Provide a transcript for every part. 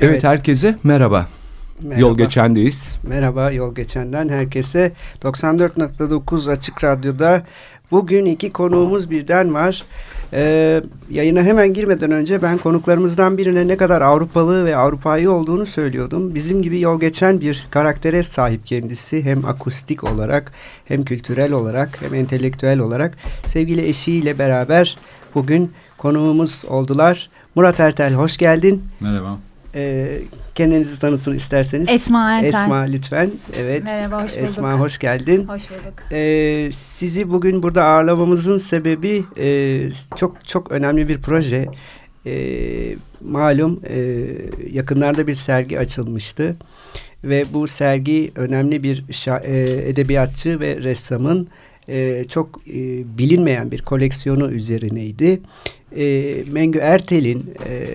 Evet, herkese merhaba. Merhaba. Yol geçendeyiz. Merhaba Yol Geçen'den herkese 94.9 Açık Radyo'da bugün iki konuğumuz birden var. Ee, yayına hemen girmeden önce ben konuklarımızdan birine ne kadar Avrupalı ve Avrupa'yı olduğunu söylüyordum. Bizim gibi yol geçen bir karaktere sahip kendisi hem akustik olarak hem kültürel olarak hem entelektüel olarak sevgili eşiyle beraber bugün konuğumuz oldular. Murat Ertel hoş geldin. Merhaba. Ee, kendinizi tanıtın isterseniz. Esma Ertel. Esma lütfen. Evet. Merhaba, hoş bulduk. Esma hoş geldin. Hoş bulduk. Ee, sizi bugün burada ağırlamamızın sebebi e, çok çok önemli bir proje. E, malum e, yakınlarda bir sergi açılmıştı ve bu sergi önemli bir e, edebiyatçı ve ressamın e, çok e, bilinmeyen bir koleksiyonu üzerineydi. E, Mengü Ertel'in e,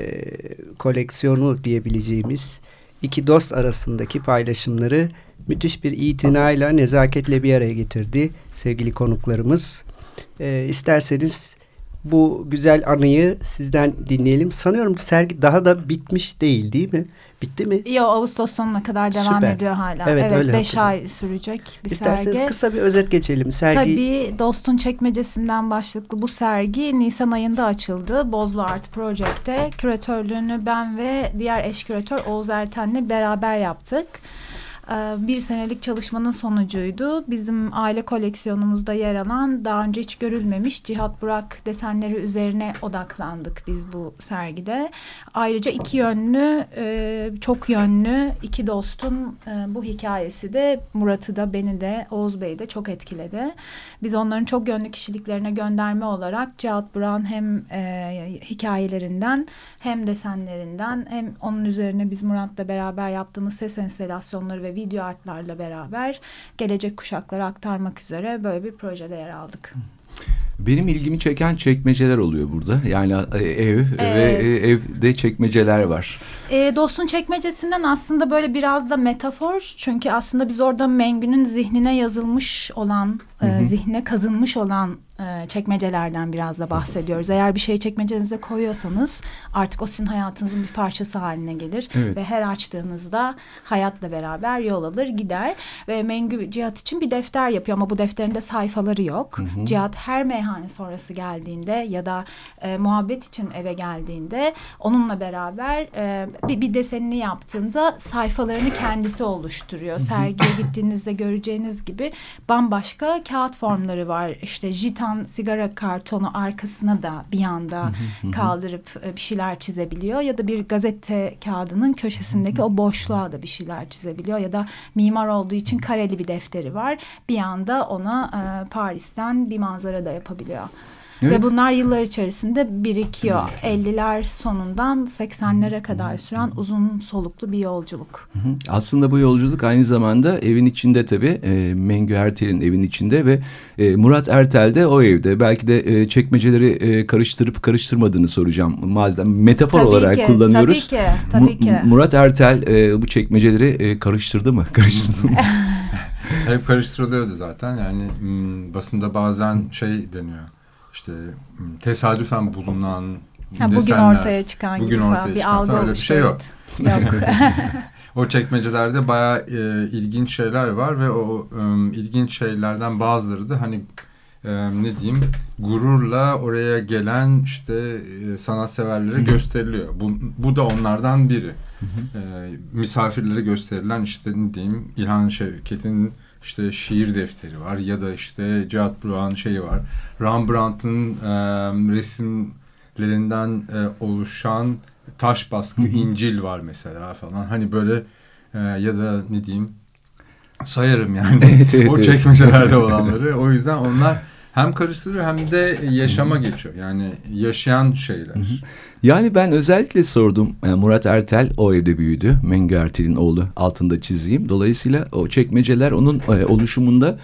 koleksiyonu diyebileceğimiz iki dost arasındaki paylaşımları müthiş bir itinayla, nezaketle bir araya getirdi sevgili konuklarımız. E, isterseniz bu güzel anıyı sizden dinleyelim. Sanıyorum ki sergi daha da bitmiş değil değil mi? Bitti mi? Yo Ağustos sonuna kadar devam Süper. ediyor hala. Evet, Evet, öyle 5 hatırlıyorum. ay sürecek bir İsterseniz sergi. kısa bir özet geçelim. Sergi Tabii Dostun Çekmecesi'nden başlıklı bu sergi Nisan ayında açıldı. Bozlu Art Project'te küratörlüğünü ben ve diğer eş küratör Oğuz Erten'le beraber yaptık. Ee, Bir senelik çalışmanın sonucuydu. Bizim aile koleksiyonumuzda yer alan daha önce hiç görülmemiş Cihat Burak desenleri üzerine odaklandık biz bu sergide. Ayrıca iki yönlü, e, çok yönlü iki dostun e, bu hikayesi de Murat'ı da beni de Oğuz Bey'i de çok etkiledi. Biz onların çok yönlü kişiliklerine gönderme olarak Cihat Burak'ın hem e, hikayelerinden hem desenlerinden hem onun üzerine biz Murat'la beraber yaptığımız ses enstalasyonları ve video artlarla beraber gelecek kuşaklara aktarmak üzere böyle bir projede yer aldık. Benim ilgimi çeken çekmeceler oluyor burada. Yani e, ev ve Evet. e, evde çekmeceler var. E, Dostun çekmecesinden aslında böyle biraz da metafor. Çünkü aslında biz orada Mengü'nün zihnine yazılmış olan, e, zihnine kazınmış olan e, çekmecelerden biraz da bahsediyoruz. Eğer bir şeyi çekmecenize koyuyorsanız artık o sizin hayatınızın bir parçası haline gelir. Evet. Ve her açtığınızda hayatla beraber yol alır gider. Ve Mengü Cihat için bir defter yapıyor ama bu defterinde sayfaları yok. Cihat her meyhane sonrası geldiğinde ya da e, muhabbet için eve geldiğinde onunla beraber e, bir, bir desenini yaptığında sayfalarını kendisi oluşturuyor. Sergiye gittiğinizde göreceğiniz gibi bambaşka kağıt formları var. İşte jitan sigara kartonu arkasına da bir anda kaldırıp e, bir şeyler çizebiliyor ya da bir gazete kağıdının köşesindeki o boşluğa da bir şeyler çizebiliyor ya da mimar olduğu için kareli bir defteri var. Bir anda ona e, Paris'ten bir manzara da yapabiliyor. Evet. Ve bunlar yıllar içerisinde birikiyor. 50'ler sonundan 80'lere kadar süren uzun soluklu bir yolculuk. Hı. Aslında bu yolculuk aynı zamanda evin içinde tabii. E, Mengü Ertel'in evin içinde ve e, Murat Ertel de o evde. Belki de e, çekmeceleri e, karıştırıp karıştırmadığını soracağım. Malzeme metafor Tabii olarak ki, kullanıyoruz. tabii ki, tabii Mu- ki. Murat Ertel e, bu çekmeceleri e, karıştırdı mı? Karıştırdı mı? Hep karıştırılıyordu zaten. Yani m, basında bazen şey deniyor. İşte m, tesadüfen bulunan Ha, bugün desenler, ortaya çıkan bugün gibi falan ortaya bir çıkan algı falan öyle bir şey yok. Yok. O çekmecelerde bayağı e, ilginç şeyler var ve o e, ilginç şeylerden bazıları da hani e, ne diyeyim gururla oraya gelen işte e, sanatseverlere gösteriliyor. Bu, bu da onlardan biri. E, misafirlere gösterilen işte ne diyeyim İlhan Şevket'in işte şiir defteri var ya da işte Cihat Burak'ın şeyi var. Rembrandt'ın e, resimlerinden e, oluşan taş baskı İncil var mesela falan. Hani böyle e, ya da ne diyeyim sayarım yani Evet, evet, o evet. çekmecelerde olanları. O yüzden onlar hem karıştırıyor hem de yaşama geçiyor. Yani yaşayan şeyler. Yani ben özellikle sordum. Yani Murat Ertel o evde büyüdü. Mengü Ertel'in oğlu altında çizeyim. Dolayısıyla o çekmeceler onun e, oluşumunda e,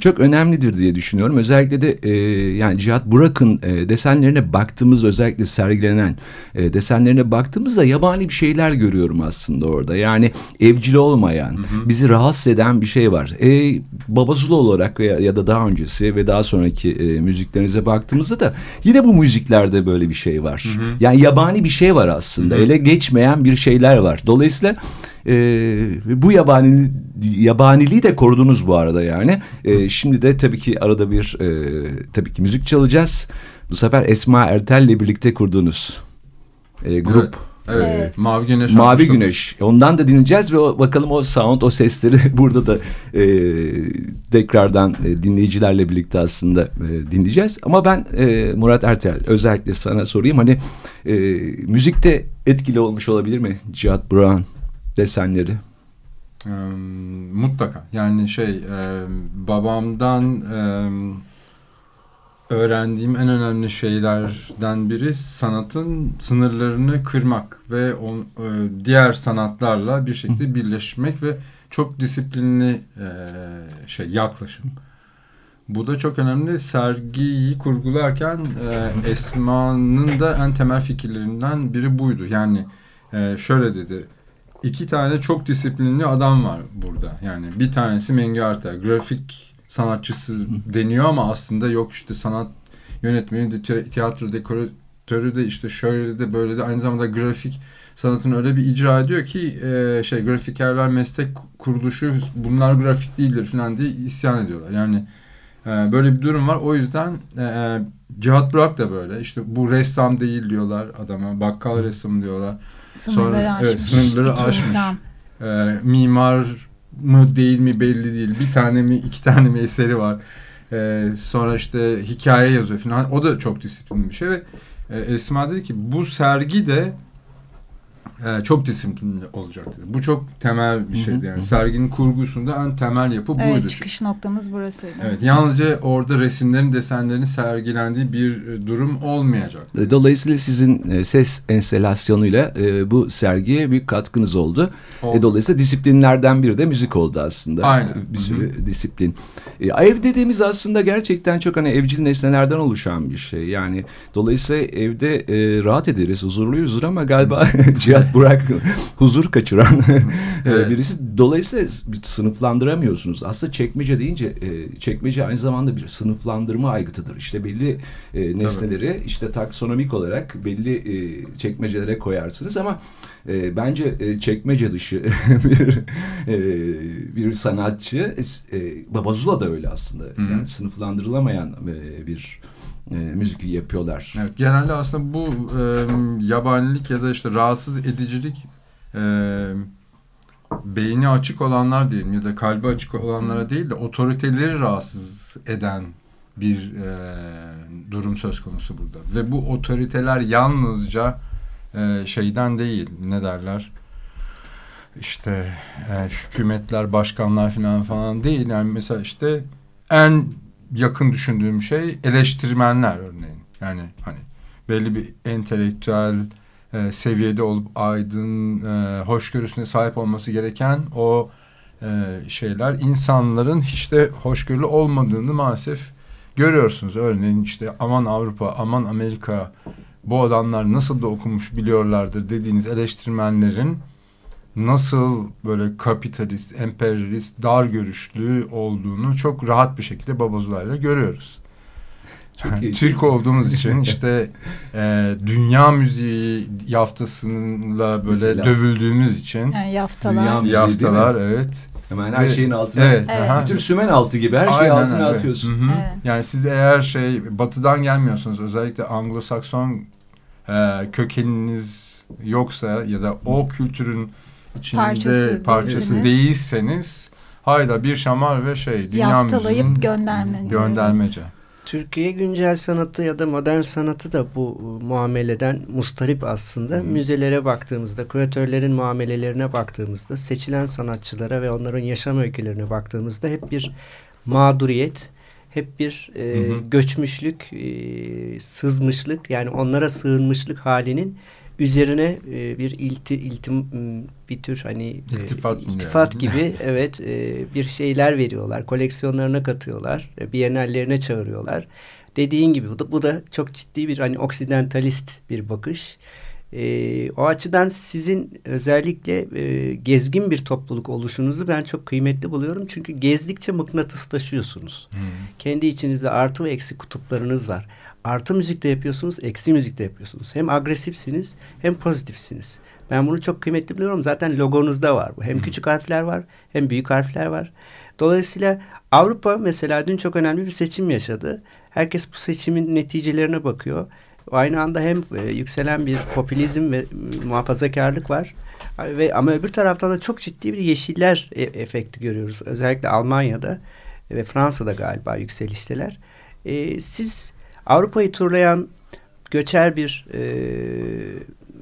çok önemlidir diye düşünüyorum. Özellikle de e, yani Cihat Burak'ın e, desenlerine baktığımız özellikle sergilenen e, desenlerine baktığımızda yabani bir şeyler görüyorum aslında orada. Yani evcil olmayan, hı hı. bizi rahatsız eden bir şey var. E, Babazulu olarak veya ya da daha öncesi ve daha sonraki e, müziklerinize baktığımızda da yine bu müziklerde böyle bir şey var. Hı hı. Yani yabani bir şey var aslında. Hı hı. Ele geçmeyen bir şeyler var. Dolayısıyla e, bu yabani yabaniliği de korudunuz bu arada yani. E, şimdi de tabii ki arada bir e, tabii ki müzik çalacağız. Bu sefer Esma Ertel'le birlikte kurduğunuz e, grup. Evet. Evet. evet. Mavi Güneş. Mavi Güneş. Ondan da dinleyeceğiz ve o, bakalım o sound, o sesleri burada da e, tekrardan e, dinleyicilerle birlikte aslında e, dinleyeceğiz. Ama ben e, Murat Ertel özellikle sana sorayım. Hani e, müzikte etkili olmuş olabilir mi Cihat Brown? Desenleri? E, mutlaka. Yani şey e, babamdan e, öğrendiğim en önemli şeylerden biri sanatın sınırlarını kırmak ve on, e, diğer sanatlarla bir şekilde birleşmek ve çok disiplinli e, şey yaklaşım. Bu da çok önemli. Sergiyi kurgularken e, Esma'nın da en temel fikirlerinden biri buydu. Yani e, şöyle dedi iki tane çok disiplinli adam var burada. Yani bir tanesi Mengi Arta. Grafik sanatçısı deniyor ama aslında yok işte sanat yönetmeni de tiyatro dekoratörü de işte şöyle de böyle de aynı zamanda grafik sanatını öyle bir icra ediyor ki e, şey grafikerler meslek kuruluşu bunlar grafik değildir falan diye isyan ediyorlar. Yani e, böyle bir durum var. O yüzden e, e Cihat Burak da böyle. İşte bu ressam değil diyorlar adama. Bakkal ressam diyorlar. Sınırları Sonra, aşmış. Evet, sınırları İki aşmış. Ee, mimar mı değil mi belli değil. Bir tane mi iki tane mi eseri var. Ee, sonra işte hikaye yazıyor falan. O da çok disiplinli bir şey ve e, Esma dedi ki bu sergi de e, çok disiplinli olacak dedi. Bu çok temel bir şeydi yani. Serginin kurgusunda en temel yapı evet, buydu. çıkış noktamız burasıydı. Evet, yalnızca orada resimlerin, desenlerin sergilendiği bir e, durum olmayacak. E, dolayısıyla sizin e, ses enstelasyonuyla e, bu sergiye büyük katkınız oldu. oldu. E, dolayısıyla disiplinlerden biri de müzik oldu aslında. Aynen. Bir sürü Hı -hı. disiplin. E, ev dediğimiz aslında gerçekten çok hani evcil nesnelerden oluşan bir şey. Yani dolayısıyla evde e, rahat ederiz, huzurluyuzdur ama galiba Cihat Burak huzur kaçıran evet. birisi. Dolayısıyla sınıflandıramıyorsunuz. Aslında çekmece deyince e, çekmece aynı zamanda bir sınıflandırma aygıtıdır. İşte belli e, nesneleri Tabii. işte taksonomik olarak belli e, çekmecelere koyarsınız ama bence çekmece dışı bir bir sanatçı Babazula da öyle aslında. Yani sınıflandırılamayan e, bir e, müzik yapıyorlar. Evet, genelde aslında bu e, yabanilik ya da işte rahatsız edicilik e, beyni açık olanlar diyelim ya da kalbi açık olanlara değil de otoriteleri rahatsız eden bir e, durum söz konusu burada. Ve bu otoriteler yalnızca e, şeyden değil ne derler işte e, hükümetler, başkanlar falan falan değil. Yani mesela işte en yakın düşündüğüm şey eleştirmenler örneğin. Yani hani belli bir entelektüel e, seviyede olup aydın, e, hoşgörüsüne sahip olması gereken o e, şeyler insanların hiç de hoşgörülü olmadığını maalesef görüyorsunuz. Örneğin işte aman Avrupa, aman Amerika bu adamlar nasıl da okumuş biliyorlardır dediğiniz eleştirmenlerin nasıl böyle kapitalist, emperyalist, dar görüşlü olduğunu çok rahat bir şekilde Babazulay'la görüyoruz. Çok iyi. Türk olduğumuz için işte e, dünya müziği yaftasıyla böyle Mesela, dövüldüğümüz için. Yani yaftalar. Dünya müziği, yaftalar evet. Hemen her Ve, şeyin altına. Evet. evet. Bir tür sümen altı gibi her şeyi altına evet. atıyorsun. Hı -hı. Evet. Yani siz eğer şey batıdan gelmiyorsunuz özellikle Anglo-Sakson e, kökeniniz yoksa ya da o kültürün içinde parçası, parçası değilseniz hayda bir şamar ve şey dünya Yaftalayıp göndermece. göndermece. Türkiye güncel sanatı ya da modern sanatı da bu muameleden mustarip aslında. Hmm. Müzelere baktığımızda, küratörlerin muamelelerine baktığımızda, seçilen sanatçılara ve onların yaşam öykülerine baktığımızda hep bir mağduriyet, hep bir e, hı hı. göçmüşlük, e, sızmışlık yani onlara sığınmışlık halinin üzerine e, bir ilti iltim bir tür hani iltifat, e, iltifat yani. gibi evet e, bir şeyler veriyorlar. Koleksiyonlarına katıyorlar. E, bienallerine çağırıyorlar. Dediğin gibi bu da, bu da çok ciddi bir hani oksidentalist bir bakış. E, o açıdan sizin özellikle e, gezgin bir topluluk oluşunuzu ben çok kıymetli buluyorum. Çünkü gezdikçe mıknatıslaşıyorsunuz. Hmm. Kendi içinizde artı ve eksi kutuplarınız var. Artı müzikte yapıyorsunuz, eksi müzikte yapıyorsunuz. Hem agresifsiniz hem pozitifsiniz. Ben bunu çok kıymetli buluyorum. Zaten logonuzda var bu. Hem hmm. küçük harfler var hem büyük harfler var. Dolayısıyla Avrupa mesela dün çok önemli bir seçim yaşadı. Herkes bu seçimin neticelerine bakıyor. Aynı anda hem e, yükselen bir popülizm ve muhafazakarlık var. Ve ama öbür taraftan da çok ciddi bir yeşiller e efekti görüyoruz. Özellikle Almanya'da ve Fransa'da galiba yükselişteler. E, siz Avrupa'yı turlayan göçer bir e,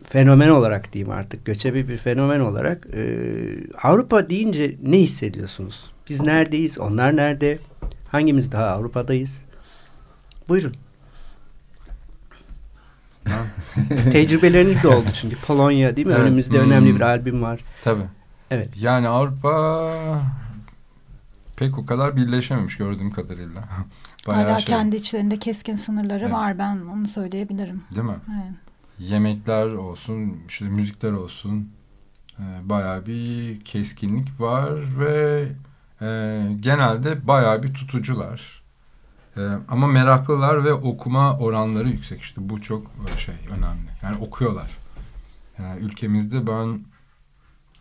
fenomen olarak diyeyim artık göçebe bir fenomen olarak e, Avrupa deyince ne hissediyorsunuz? Biz neredeyiz? Onlar nerede? Hangimiz daha Avrupa'dayız? Buyurun. Tecrübeleriniz de oldu çünkü Polonya değil mi? Evet. Önümüzde hmm. önemli bir albüm var. Tabii. Evet. Yani Avrupa pek o kadar birleşememiş gördüğüm kadarıyla. Bayağı Hala şey... kendi içlerinde keskin sınırları evet. var ben onu söyleyebilirim. Değil mi? Evet. Yemekler olsun, işte müzikler olsun e, bayağı bir keskinlik var ve e, genelde bayağı bir tutucular. E, ama meraklılar ve okuma oranları yüksek işte bu çok e, şey önemli. Yani okuyorlar. Yani ülkemizde ben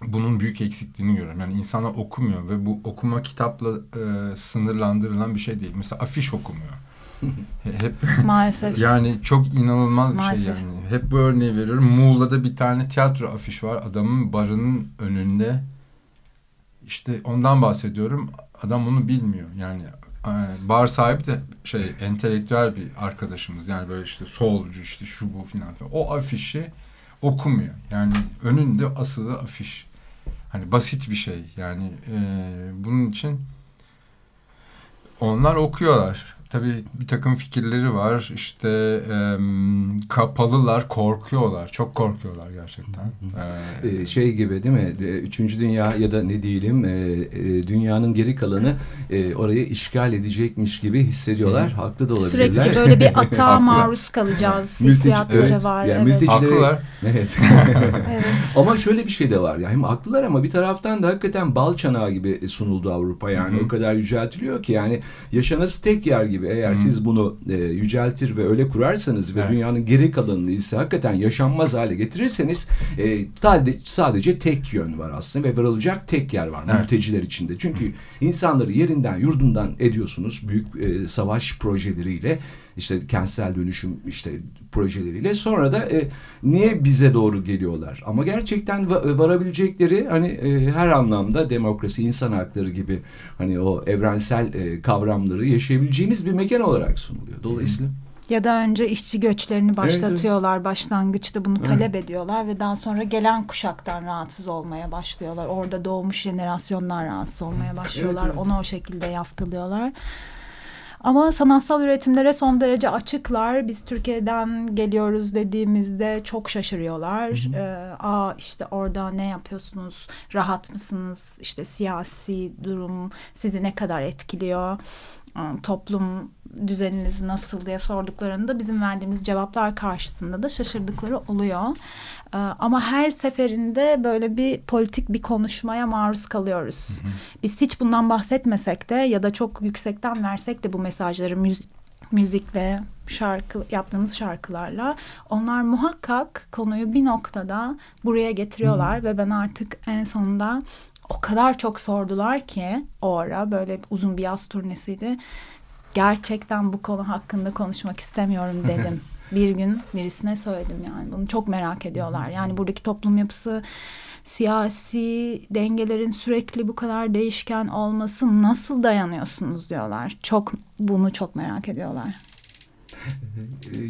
bunun büyük eksikliğini görüyorum. Yani insanlar okumuyor ve bu okuma kitapla e, sınırlandırılan bir şey değil. Mesela afiş okumuyor. Hep maalesef. Yani çok inanılmaz bir şey maalesef. şey yani. Hep bu örneği veriyorum. Muğla'da bir tane tiyatro afiş var. Adamın barının önünde. İşte ondan bahsediyorum. Adam onu bilmiyor. Yani e, bar sahibi de şey entelektüel bir arkadaşımız. Yani böyle işte solcu işte şu bu filan. O afişi okumuyor. Yani önünde asılı afiş. Hani basit bir şey. Yani e, bunun için onlar okuyorlar tabii bir takım fikirleri var. İşte e, kapalılar, korkuyorlar. Çok korkuyorlar gerçekten. Ee, şey gibi değil mi? Üçüncü dünya ya da ne diyelim e, dünyanın geri kalanı e, orayı işgal edecekmiş gibi hissediyorlar. Hı. Haklı da olabilirler. Sürekli böyle bir atağa maruz kalacağız. Hissiyatları evet, var. Yani evet. Haklılar. Evet. evet. Ama şöyle bir şey de var. Yani hem haklılar ama bir taraftan da hakikaten bal çanağı gibi sunuldu Avrupa. Yani Hı -hı. o kadar yüceltiliyor ki yani yaşanası tek yer gibi. Eğer hmm. siz bunu e, yüceltir ve öyle kurarsanız ve evet. dünyanın geri kalanını ise hakikaten yaşanmaz hale getirirseniz e, sadece, sadece tek yön var aslında ve varılacak tek yer var evet. mülteciler içinde. Çünkü insanları yerinden yurdundan ediyorsunuz büyük e, savaş projeleriyle işte kentsel dönüşüm işte projeleriyle sonra da e, niye bize doğru geliyorlar ama gerçekten va varabilecekleri hani e, her anlamda demokrasi insan hakları gibi hani o evrensel e, kavramları yaşayabileceğimiz bir mekan olarak sunuluyor dolayısıyla. Ya da önce işçi göçlerini başlatıyorlar. Evet, Başlangıçta bunu talep evet. ediyorlar ve daha sonra gelen kuşaktan rahatsız olmaya başlıyorlar. Orada doğmuş jenerasyonlar rahatsız olmaya başlıyorlar. Evet, evet. Onu o şekilde yaftılıyorlar. Ama sanatsal üretimlere son derece açıklar. Biz Türkiye'den geliyoruz dediğimizde çok şaşırıyorlar. Hı hı. Ee, Aa işte orada ne yapıyorsunuz? Rahat mısınız? İşte siyasi durum sizi ne kadar etkiliyor? Toplum düzeniniz nasıl diye sorduklarında bizim verdiğimiz cevaplar karşısında da şaşırdıkları oluyor. Ee, ama her seferinde böyle bir politik bir konuşmaya maruz kalıyoruz. Hı hı. Biz hiç bundan bahsetmesek de ya da çok yüksekten versek de bu mesajları müzik müzikle şarkı yaptığımız şarkılarla onlar muhakkak konuyu bir noktada buraya getiriyorlar hmm. ve ben artık en sonunda o kadar çok sordular ki o ara böyle uzun bir yaz turnesiydi. Gerçekten bu konu hakkında konuşmak istemiyorum dedim. bir gün birisine söyledim yani bunu çok merak ediyorlar. Yani buradaki toplum yapısı siyasi dengelerin sürekli bu kadar değişken olması nasıl dayanıyorsunuz diyorlar. Çok bunu çok merak ediyorlar.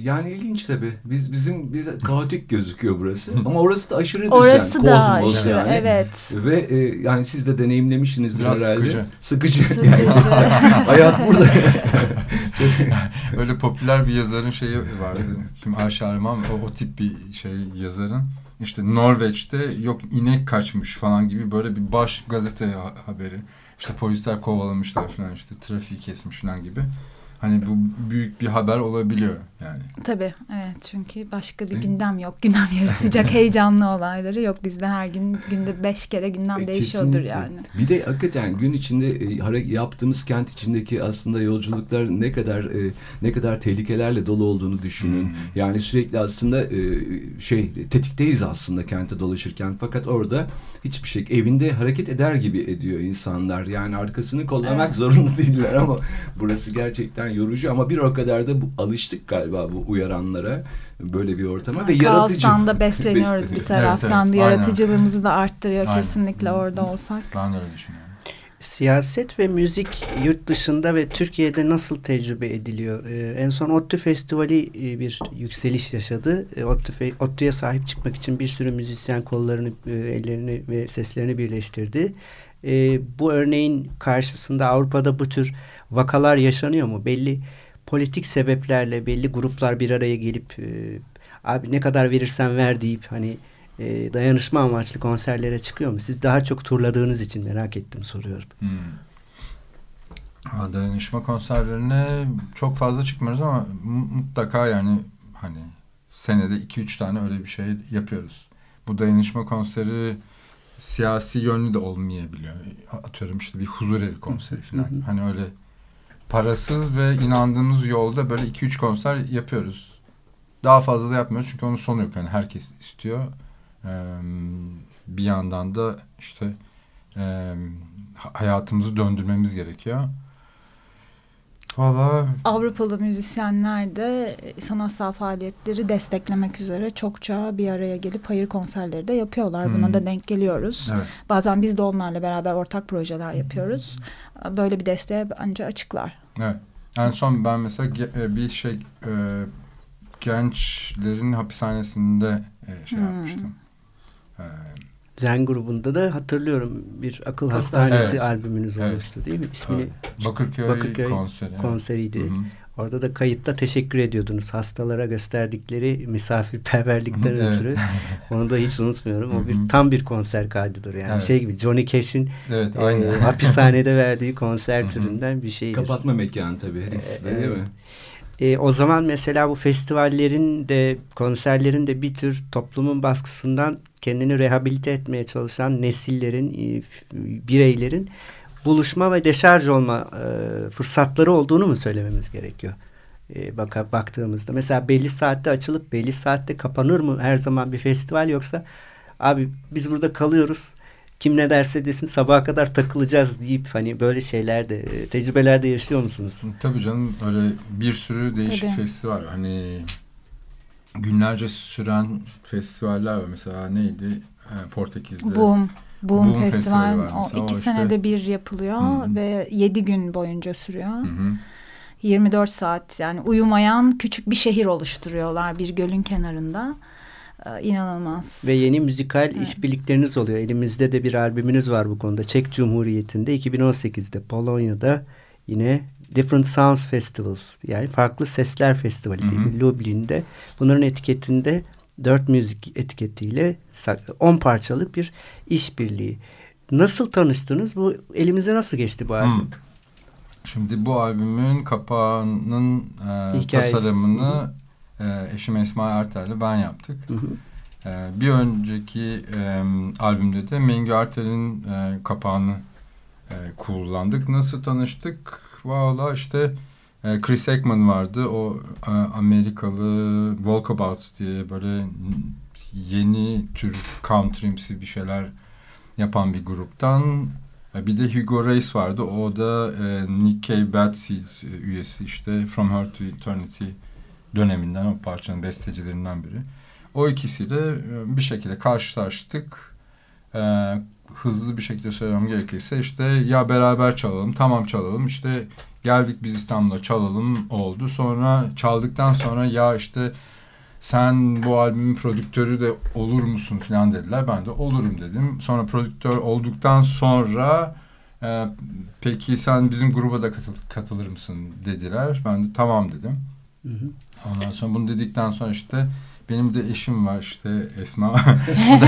Yani ilginç tabii. Biz bizim bir kaotik gözüküyor burası. Ama orası da aşırı düzen. Orası da kozmos aşırı, yani. evet. Ve e, yani siz de deneyimlemişsinizdir Biraz herhalde. sıkıcı. Sıkıcı. Sıkıcı. Yani hayat burada. Öyle popüler bir yazarın şeyi vardı. Kim Ayşe Arman o, o tip bir şey yazarın. İşte Norveç'te yok inek kaçmış falan gibi böyle bir baş gazete ha- haberi. İşte polisler kovalamışlar falan işte trafiği kesmiş falan gibi. Hani bu büyük bir haber olabiliyor yani. Tabii evet çünkü başka bir gündem yok. Gündem yaratacak heyecanlı olayları yok. Bizde her gün günde beş kere gündem E, değişiyordur kesinlikle. yani. Bir de hakikaten gün içinde e, yaptığımız kent içindeki aslında yolculuklar ne kadar e, ne kadar tehlikelerle dolu olduğunu düşünün. Hmm. Yani sürekli aslında e, şey tetikteyiz aslında kente dolaşırken fakat orada hiçbir şey evinde hareket eder gibi ediyor insanlar. Yani arkasını kollamak Evet. zorunda değiller ama burası gerçekten yorucu ama bir o kadar da bu, alıştık galiba bu uyaranlara böyle bir ortama ve yaratıcı. Kaostan da besleniyoruz bir taraftan. Evet, evet. Yaratıcılığımızı da arttırıyor Aynen. kesinlikle orada olsak. Ben de öyle düşünüyorum. Siyaset ve müzik yurt dışında ve Türkiye'de nasıl tecrübe ediliyor? Ee, en son ODTÜ Festivali e, bir yükseliş yaşadı. E, ODTÜ ODTÜ'ye sahip çıkmak için bir sürü müzisyen kollarını, e, ellerini ve seslerini birleştirdi. E, bu örneğin karşısında Avrupa'da bu tür vakalar yaşanıyor mu? Belli politik sebeplerle belli gruplar bir araya gelip e, abi ne kadar verirsen ver deyip hani e, dayanışma amaçlı konserlere çıkıyor mu? Siz daha çok turladığınız için merak ettim soruyorum. Hmm. Ha, Dayanışma konserlerine çok fazla çıkmıyoruz ama mu- mutlaka yani hani senede 2-3 tane öyle bir şey yapıyoruz. Bu dayanışma konseri siyasi yönlü de olmayabiliyor. Atıyorum işte bir huzur evi konseri falan. Hani öyle parasız ve inandığımız yolda böyle 2-3 konser yapıyoruz. Daha fazla da yapmıyoruz çünkü onun sonu yok. Yani herkes istiyor. Bir yandan da işte e, hayatımızı döndürmemiz gerekiyor. Valla Avrupalı müzisyenler de sanatsal faaliyetleri desteklemek üzere çokça bir araya gelip hayır konserleri de yapıyorlar. Buna Hmm. da denk geliyoruz. evet. Bazen biz de onlarla beraber ortak projeler yapıyoruz. Böyle bir desteğe bence açıklar. Evet. En son ben mesela e, bir şey e, gençlerin hapishanesinde e, şey Hmm. yapmıştım. E, Zen grubunda da hatırlıyorum bir akıl Evet. hastanesi albümünüz Evet. olmuştu değil mi? İsmini Bakırköy, Bakırköy konseri. evet. konseriydi. Hı hı. Orada da kayıtta teşekkür ediyordunuz hastalara gösterdikleri misafirperverlikten Evet. ötürü. Onu da hiç unutmuyorum. O Hı bir hı. tam bir konser kaydıdır yani. Evet. Şey gibi Johnny Cash'in Evet, e, hapishanede verdiği konser Hı hı. türünden bir şeydir. Kapatma mekanı tabii ikisi de değil mi? E, o zaman mesela bu festivallerin de konserlerin de bir tür toplumun baskısından kendini rehabilite etmeye çalışan nesillerin, e, bireylerin buluşma ve deşarj olma e, fırsatları olduğunu mu söylememiz gerekiyor? E, baka, baktığımızda mesela belli saatte açılıp belli saatte kapanır mı her zaman bir festival yoksa abi biz burada kalıyoruz kim ne derse desin sabaha kadar takılacağız deyip hani böyle şeyler de e, tecrübeler de yaşıyor musunuz? Tabii canım öyle bir sürü değişik Tabii. festival var. Hani günlerce süren festivaller var. Mesela neydi? E, Portekiz'de. Boom. Boom, Boom Festival var o iki O işte- senede bir yapılıyor Hı hı. ve yedi gün boyunca sürüyor. Hı hı. 24 saat yani uyumayan küçük bir şehir oluşturuyorlar bir gölün kenarında. Ee, inanılmaz. Ve yeni müzikal Evet. işbirlikleriniz oluyor. Elimizde de bir albümünüz var bu konuda. Çek Cumhuriyeti'nde 2018'de Polonya'da yine Different Sounds Festivals yani farklı sesler festivali? Hı hı. Lublin'de. Bunların etiketinde dört müzik etiketiyle 10 parçalık bir işbirliği. Nasıl tanıştınız? Bu elimize nasıl geçti bu albüm? Hmm. Şimdi bu albümün kapağının e, Hikayesi. tasarımını e, eşim Esma Ertel'le ben yaptık. Hı hı. E, bir önceki e, albümde de Mengü Ertel'in e, kapağını e, kullandık. Nasıl tanıştık? Valla işte e, Chris Ekman vardı. O e, Amerikalı Walkabouts diye böyle yeni tür countrymsi bir şeyler yapan bir gruptan. E, Bir de Hugo Reis vardı. O da e, Nick Cave Bad Seeds üyesi işte From Her to Eternity döneminden o parçanın bestecilerinden biri. O ikisiyle e, bir şekilde karşılaştık. E, hızlı bir şekilde söylemem gerekirse işte ya beraber çalalım tamam çalalım işte geldik biz İstanbul'a çalalım oldu. Sonra çaldıktan sonra ya işte sen bu albümün prodüktörü de olur musun falan dediler. Ben de olurum dedim. Sonra prodüktör olduktan sonra e, peki sen bizim gruba da katıl, katılır mısın dediler. Ben de tamam dedim. Hı hı. Ondan sonra bunu dedikten sonra işte benim de eşim var işte Esma. o, da,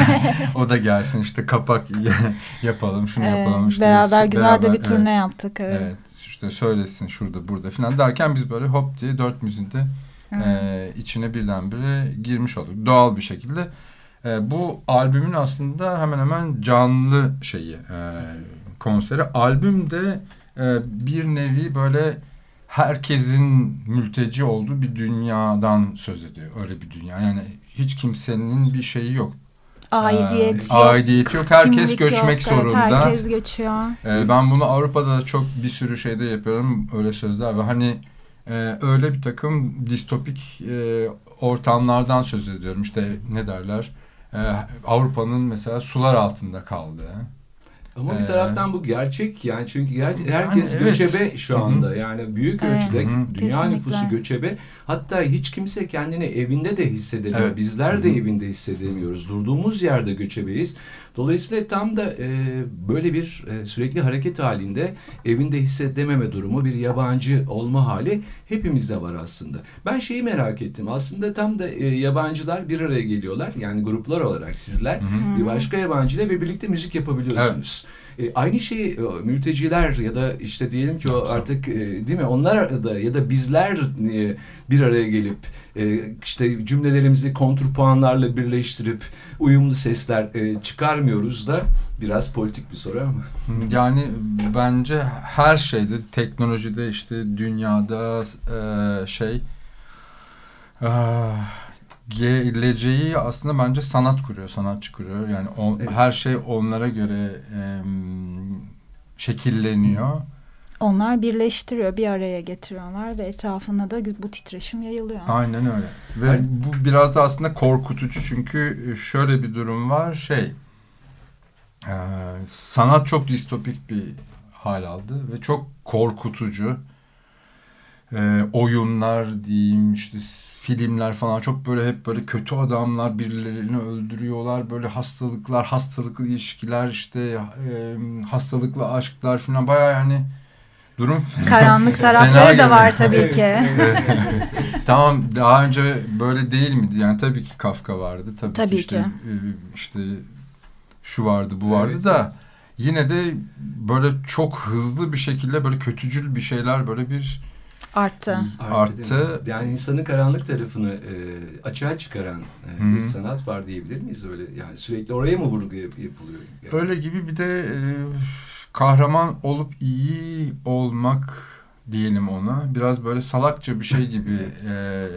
o da gelsin işte kapak yapalım şunu Evet, yapalım. işte beraber güzel de beraber, bir turne evet, yaptık. Evet. Evet işte söylesin şurada burada falan derken biz böyle hop diye dört müziğinde e, içine birdenbire girmiş olduk. Doğal bir şekilde. E, bu albümün aslında hemen hemen canlı şeyi e, konseri. Albüm de e, bir nevi böyle herkesin mülteci olduğu bir dünyadan söz ediyor. Öyle bir dünya. Yani hiç kimsenin bir şeyi yok. Aidiyet Ee, yok. Aidiyet yok. Herkes kimlik göçmek yok. Evet, zorunda. herkes göçüyor. Ee, ben bunu Avrupa'da da çok bir sürü şeyde yapıyorum öyle sözler ve hani e, öyle bir takım distopik e, ortamlardan söz ediyorum. İşte ne derler? E, Avrupa'nın mesela sular altında kaldığı. Ama Ee, bir taraftan bu gerçek yani çünkü ger- herkes Yani evet. göçebe şu Hı hı. anda yani büyük ölçüde Hı hı. dünya Kesinlikle. nüfusu göçebe hatta hiç kimse kendini evinde de hissedemiyor Evet. bizler de Hı hı. evinde hissedemiyoruz durduğumuz yerde göçebeyiz dolayısıyla tam da e, böyle bir e, sürekli hareket halinde evinde hissedememe durumu bir yabancı olma hali hepimizde var aslında. Ben şeyi merak ettim. Aslında tam da e, yabancılar bir araya geliyorlar. Yani gruplar olarak sizler Hı hı. bir başka yabancıyla ve birlikte müzik yapabiliyorsunuz. E, aynı şeyi e, mülteciler ya da işte diyelim ki o artık e, değil mi? Onlar da ya da bizler e, bir araya gelip e, işte cümlelerimizi kontrpuanlarla birleştirip uyumlu sesler e, çıkarmıyoruz da biraz politik bir soru ama. Yani bence her şeyde teknolojide işte dünyada e, şey e, geleceği aslında bence sanat kuruyor, sanatçı kuruyor. Yani on- Evet. her şey onlara göre e, şekilleniyor. Onlar birleştiriyor, bir araya getiriyorlar ve etrafına da bu titreşim yayılıyor. Aynen öyle. Ve Aynen. bu biraz da aslında korkutucu çünkü şöyle bir durum var şey e, sanat çok distopik bir hal aldı ve çok korkutucu E, oyunlar diyeyim işte filmler falan çok böyle hep böyle kötü adamlar birilerini öldürüyorlar böyle hastalıklar hastalıklı ilişkiler işte e, hastalıklı aşklar falan baya yani durum Karanlık tarafları da var tabii ki. tamam daha önce böyle değil miydi? Yani tabii ki Kafka vardı. Tabii, Tabii ki. Işte, ki. e, işte şu vardı bu vardı Evet, da evet. yine de böyle çok hızlı bir şekilde böyle kötücül bir şeyler böyle bir Arttı. arttı. mi? Yani insanın karanlık tarafını e, açığa çıkaran e, Hı. bir sanat var diyebilir miyiz öyle? Yani sürekli oraya mı vurgu yap- yapılıyor? Yani? Öyle gibi bir de e, kahraman olup iyi olmak diyelim ona. Biraz böyle salakça bir şey gibi e,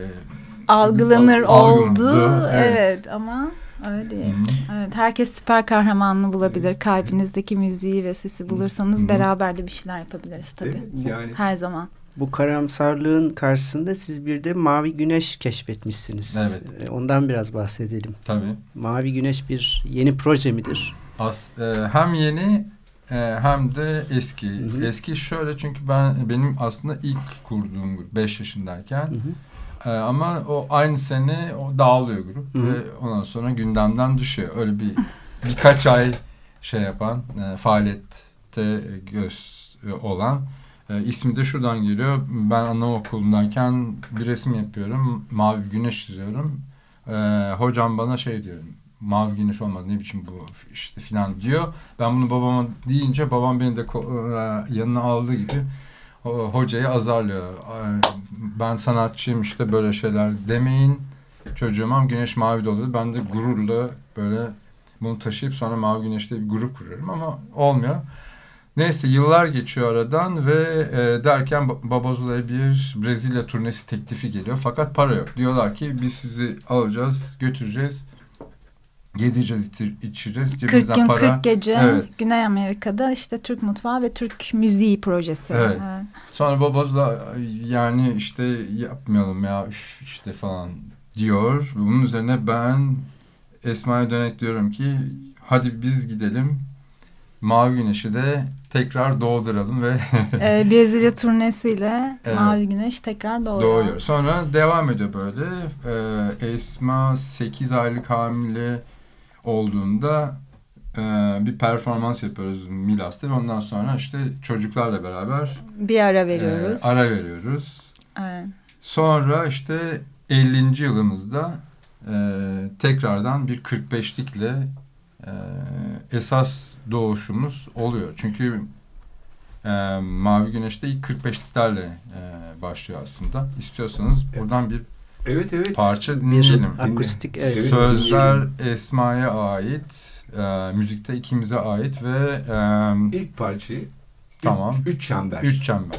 Algılanır Algılandı, oldu. evet. Evet. ama öyle değil. Evet, herkes süper kahramanını bulabilir. Kalbinizdeki müziği ve sesi bulursanız Hı. beraber de bir şeyler yapabiliriz tabii. Yani Her zaman. Bu karamsarlığın karşısında siz bir de mavi güneş keşfetmişsiniz. Evet. Ee, Ondan biraz bahsedelim. tabii. Mavi güneş bir yeni proje midir? As, e, hem yeni e, hem de eski. Hı hı. Eski şöyle çünkü ben benim aslında ilk kurduğum grup 5 yaşındayken. Hı hı. E, ama o aynı sene o dağılıyor grup Hı hı. ve ondan sonra gündemden düşüyor. Öyle bir birkaç ay şey yapan e, faaliyette göz e, olan e, ismi de şuradan geliyor. Ben anaokulundayken bir resim yapıyorum. Mavi bir güneş çiziyorum. E, hocam bana şey diyor. Mavi güneş olmaz ne biçim bu işte filan diyor. Ben bunu babama deyince babam beni de e, yanına aldığı gibi o, hocayı azarlıyor. E, Ben sanatçıyım işte böyle şeyler demeyin. Çocuğuma güneş mavi doluyor. Ben de gururla böyle bunu taşıyıp sonra Mavi Güneş'te bir grup kuruyorum ama olmuyor. Neyse yıllar geçiyor aradan ve e, derken Ba- Babazula'ya bir Brezilya turnesi teklifi geliyor. Fakat para yok. Diyorlar ki biz sizi alacağız, götüreceğiz. Yedireceğiz, içir- içireceğiz. 40 Cebimizden gün para. 40 gece Evet. Güney Amerika'da işte Türk mutfağı ve Türk müziği projesi. Evet. Sonra babazla yani işte yapmayalım ya işte falan diyor. Bunun üzerine ben Esma'ya dönek diyorum ki hadi biz gidelim. Mavi Güneş'i de tekrar doğduralım ve Ee, Brezilya turnesiyle Evet. Mavi Güneş tekrar doğuyor. doğuyor. Sonra devam ediyor böyle. Ee, Esma 8 aylık hamile olduğunda e, bir performans yapıyoruz Milas'ta ve ondan sonra işte çocuklarla beraber Bir ara e, veriyoruz. ara veriyoruz. Evet. Sonra işte 50. yılımızda e, tekrardan bir 45'likle e, esas doğuşumuz oluyor. Çünkü e, Mavi Güneş'te ilk 45'liklerle e, başlıyor aslında. İstiyorsanız buradan bir Evet evet. parça Bir dinleyelim. akustik evet. Evet. Sözler Esma'ya ait, e, müzikte ikimize ait ve e, İlk parçayı Tamam. Üç, üç çember. üç çember.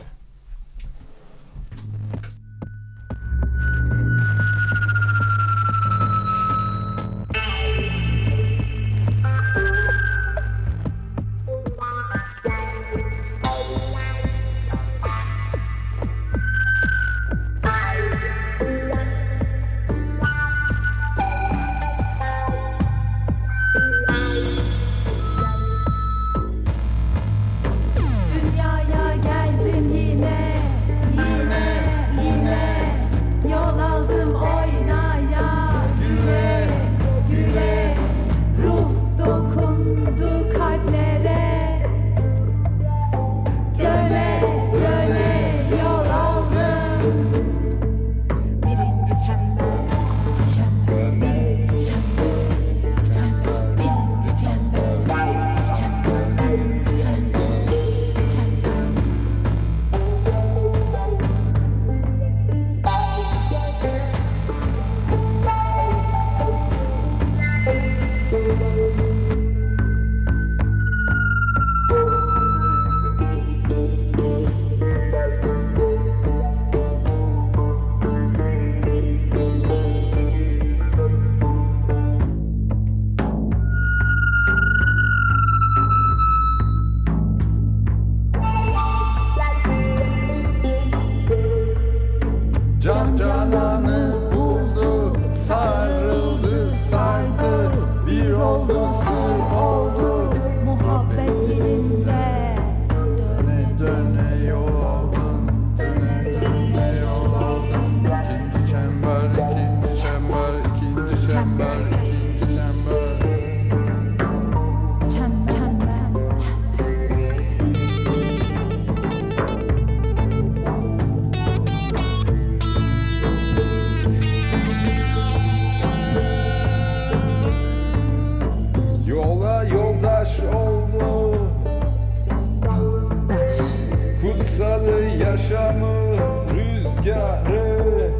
Kutsalı yaşamı, rüzgarı.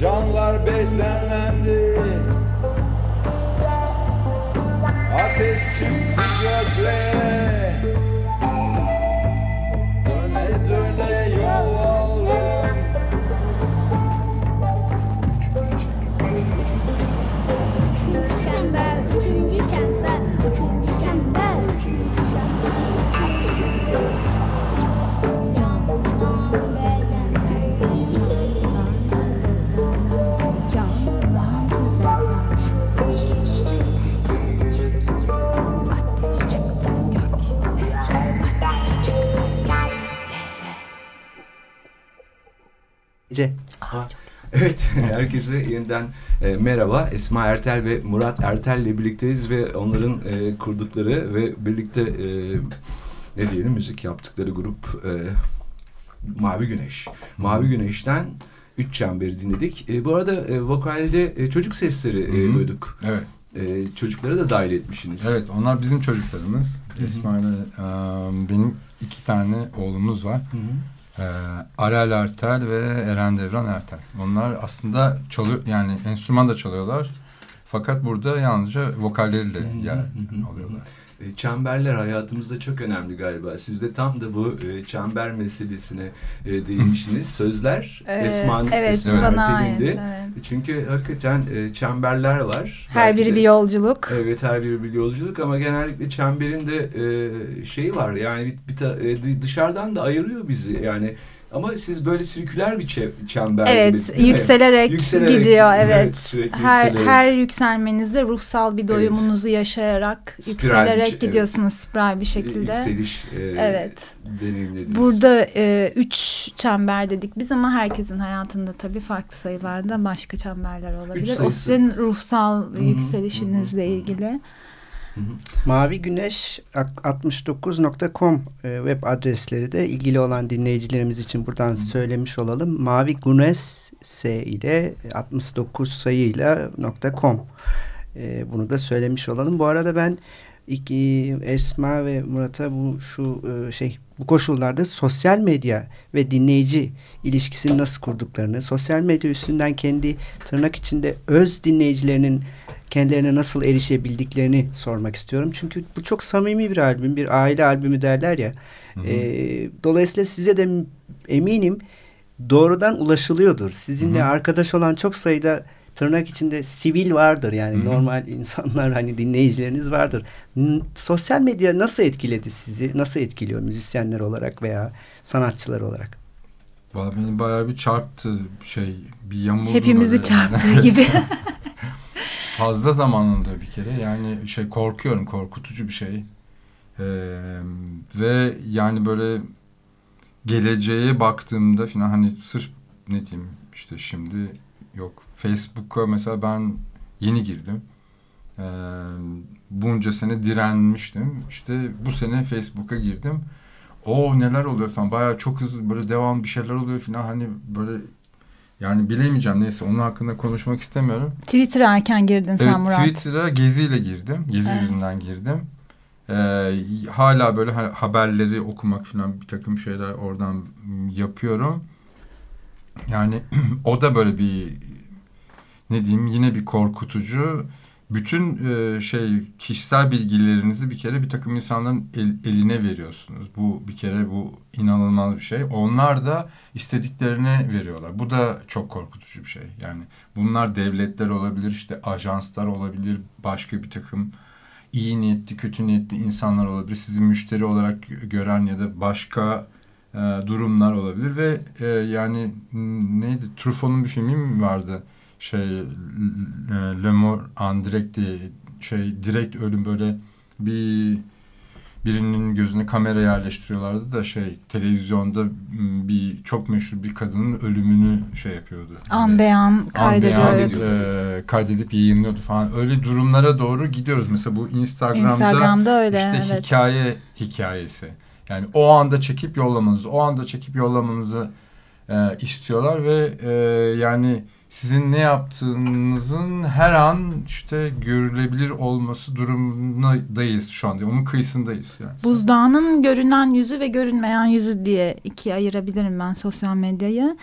Canlar bedenlendi, Evet, herkese yeniden e, merhaba. Esma Ertel ve Murat Ertel ile birlikteyiz ve onların e, kurdukları ve birlikte e, ne diyelim müzik yaptıkları grup e, Mavi Güneş. Mavi Güneş'ten Üç Çemberi dinledik. E, bu arada e, vokalde e, çocuk sesleri e, Hı duyduk. Evet. E, çocukları da dahil etmişsiniz. Evet onlar bizim çocuklarımız. Esma ile e, benim iki tane oğlumuz var. Hı hı. E, Arel Ertel ve Eren Devran Ertel. Onlar aslında çalıyor yani enstrüman da çalıyorlar. Fakat burada yalnızca vokalleriyle yer alıyorlar. E, Çemberler hayatımızda çok önemli galiba. Siz de tam da bu e, çember meselesine e, değinmişsiniz. Sözler Ee, Esma'nın evet, Esma bana evet. Çünkü hakikaten çemberler var. Her Belki biri de- bir yolculuk. Evet her biri bir yolculuk ama genellikle çemberin de şeyi var yani bir, bir dışarıdan da ayırıyor bizi yani Ama siz böyle sirküler bir çe- çember Evet, gibi, yükselerek, Yükselerek gidiyor. Evet. evet, sürekli her yükselerek. her yükselmenizde ruhsal bir doyumunuzu yaşayarak Spiral bir yükselerek şey, gidiyorsunuz spiral bir şekilde. Yükseliş e, Evet. deneyimlediniz. Burada e, üç çember dedik biz ama herkesin hayatında tabii farklı sayılarda başka çemberler olabilir. O sizin ruhsal hı, yükselişinizle hı, hı. ilgili. Mavi Güneş 69.com e, web adresleri de ilgili olan dinleyicilerimiz için buradan söylemiş olalım. Mavi Güneş S ile 69 sayıyla .com E, bunu da söylemiş olalım. Bu arada ben iki Esma ve Murat'a bu şu e, şey bu koşullarda sosyal medya ve dinleyici ilişkisini nasıl kurduklarını, sosyal medya üstünden kendi tırnak içinde öz dinleyicilerinin kendilerine nasıl erişebildiklerini sormak istiyorum. Çünkü bu çok samimi bir albüm, bir aile albümü derler ya. Ee, dolayısıyla size de eminim doğrudan ulaşılıyordur. Sizinle Hı hı. arkadaş olan çok sayıda tırnak içinde sivil vardır. Yani Hı hı. normal insanlar hani dinleyicileriniz vardır. N- sosyal medya nasıl etkiledi sizi? Nasıl etkiliyor müzisyenler olarak veya sanatçılar olarak? Valla beni bayağı bir çarptı şey bir yamuldu. Hepimizi böyle. çarptığı gibi. Fazla zamanında bir kere yani şey korkuyorum korkutucu bir şey. Ee, ve yani böyle geleceğe baktığımda falan hani sırf ne diyeyim işte şimdi yok Facebook'a mesela ben yeni girdim. Ee, bunca sene direnmiştim. İşte bu sene Facebook'a girdim. O neler oluyor falan bayağı çok hızlı böyle devam bir şeyler oluyor falan hani böyle yani bilemeyeceğim neyse onun hakkında konuşmak istemiyorum. Twitter'a erken girdin sen Evet, Murat. Twitter'a geziyle girdim. Gezi Evet. yüzünden girdim. Ee, hala böyle ha- haberleri okumak falan bir takım şeyler oradan yapıyorum. Yani o da böyle bir ne diyeyim yine bir korkutucu. Bütün e, şey kişisel bilgilerinizi bir kere bir takım insanların el- eline veriyorsunuz. Bu bir kere bu inanılmaz bir şey. Onlar da istediklerini veriyorlar. Bu da çok korkutucu bir şey. Yani bunlar devletler olabilir, işte ajanslar olabilir, başka bir takım iyi niyetli, kötü niyetli insanlar olabilir. Sizi müşteri olarak gö- gören ya da başka e, durumlar olabilir ve e, yani neydi? Truffaut'un bir filmi mi vardı? Şey L- L- Le Mort en direct diye şey direkt ölüm böyle bir birinin gözüne kamera yerleştiriyorlardı da şey televizyonda bir çok meşhur bir kadının ölümünü şey yapıyordu. An beyan an kaydediyor. beyan, evet. e, kaydedip yayınlıyordu falan. Öyle durumlara doğru gidiyoruz. Mesela bu Instagram'da, Instagram'da öyle işte evet. hikaye hikayesi. Yani o anda çekip yollamanızı, o anda çekip yollamanızı e, istiyorlar ve e, yani sizin ne yaptığınızın her an işte görülebilir olması durumundayız şu anda. Onun kıyısındayız yani. Buzdağının görünen yüzü ve görünmeyen yüzü diye ikiye ayırabilirim ben sosyal medyayı.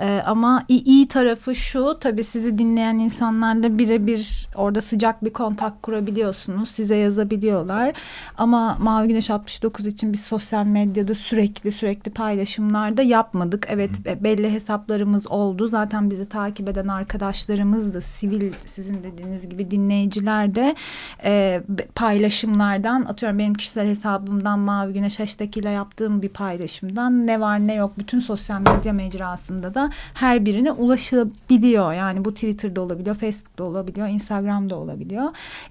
Ee, ama iyi, tarafı şu tabii sizi dinleyen insanlarla birebir orada sıcak bir kontak kurabiliyorsunuz. Size yazabiliyorlar. Ama Mavi Güneş 69 için biz sosyal medyada sürekli sürekli paylaşımlar da yapmadık. Evet be- belli hesaplarımız oldu. Zaten bizi takip eden arkadaşlarımız da sivil sizin dediğiniz gibi dinleyiciler de e, paylaşımlardan atıyorum benim kişisel hesabımdan Mavi Güneş hashtag ile yaptığım bir paylaşımdan ne var ne yok bütün sosyal medya mecrasında da her birine ulaşabiliyor. Yani bu Twitter'da olabiliyor, Facebook'ta olabiliyor, Instagram'da olabiliyor.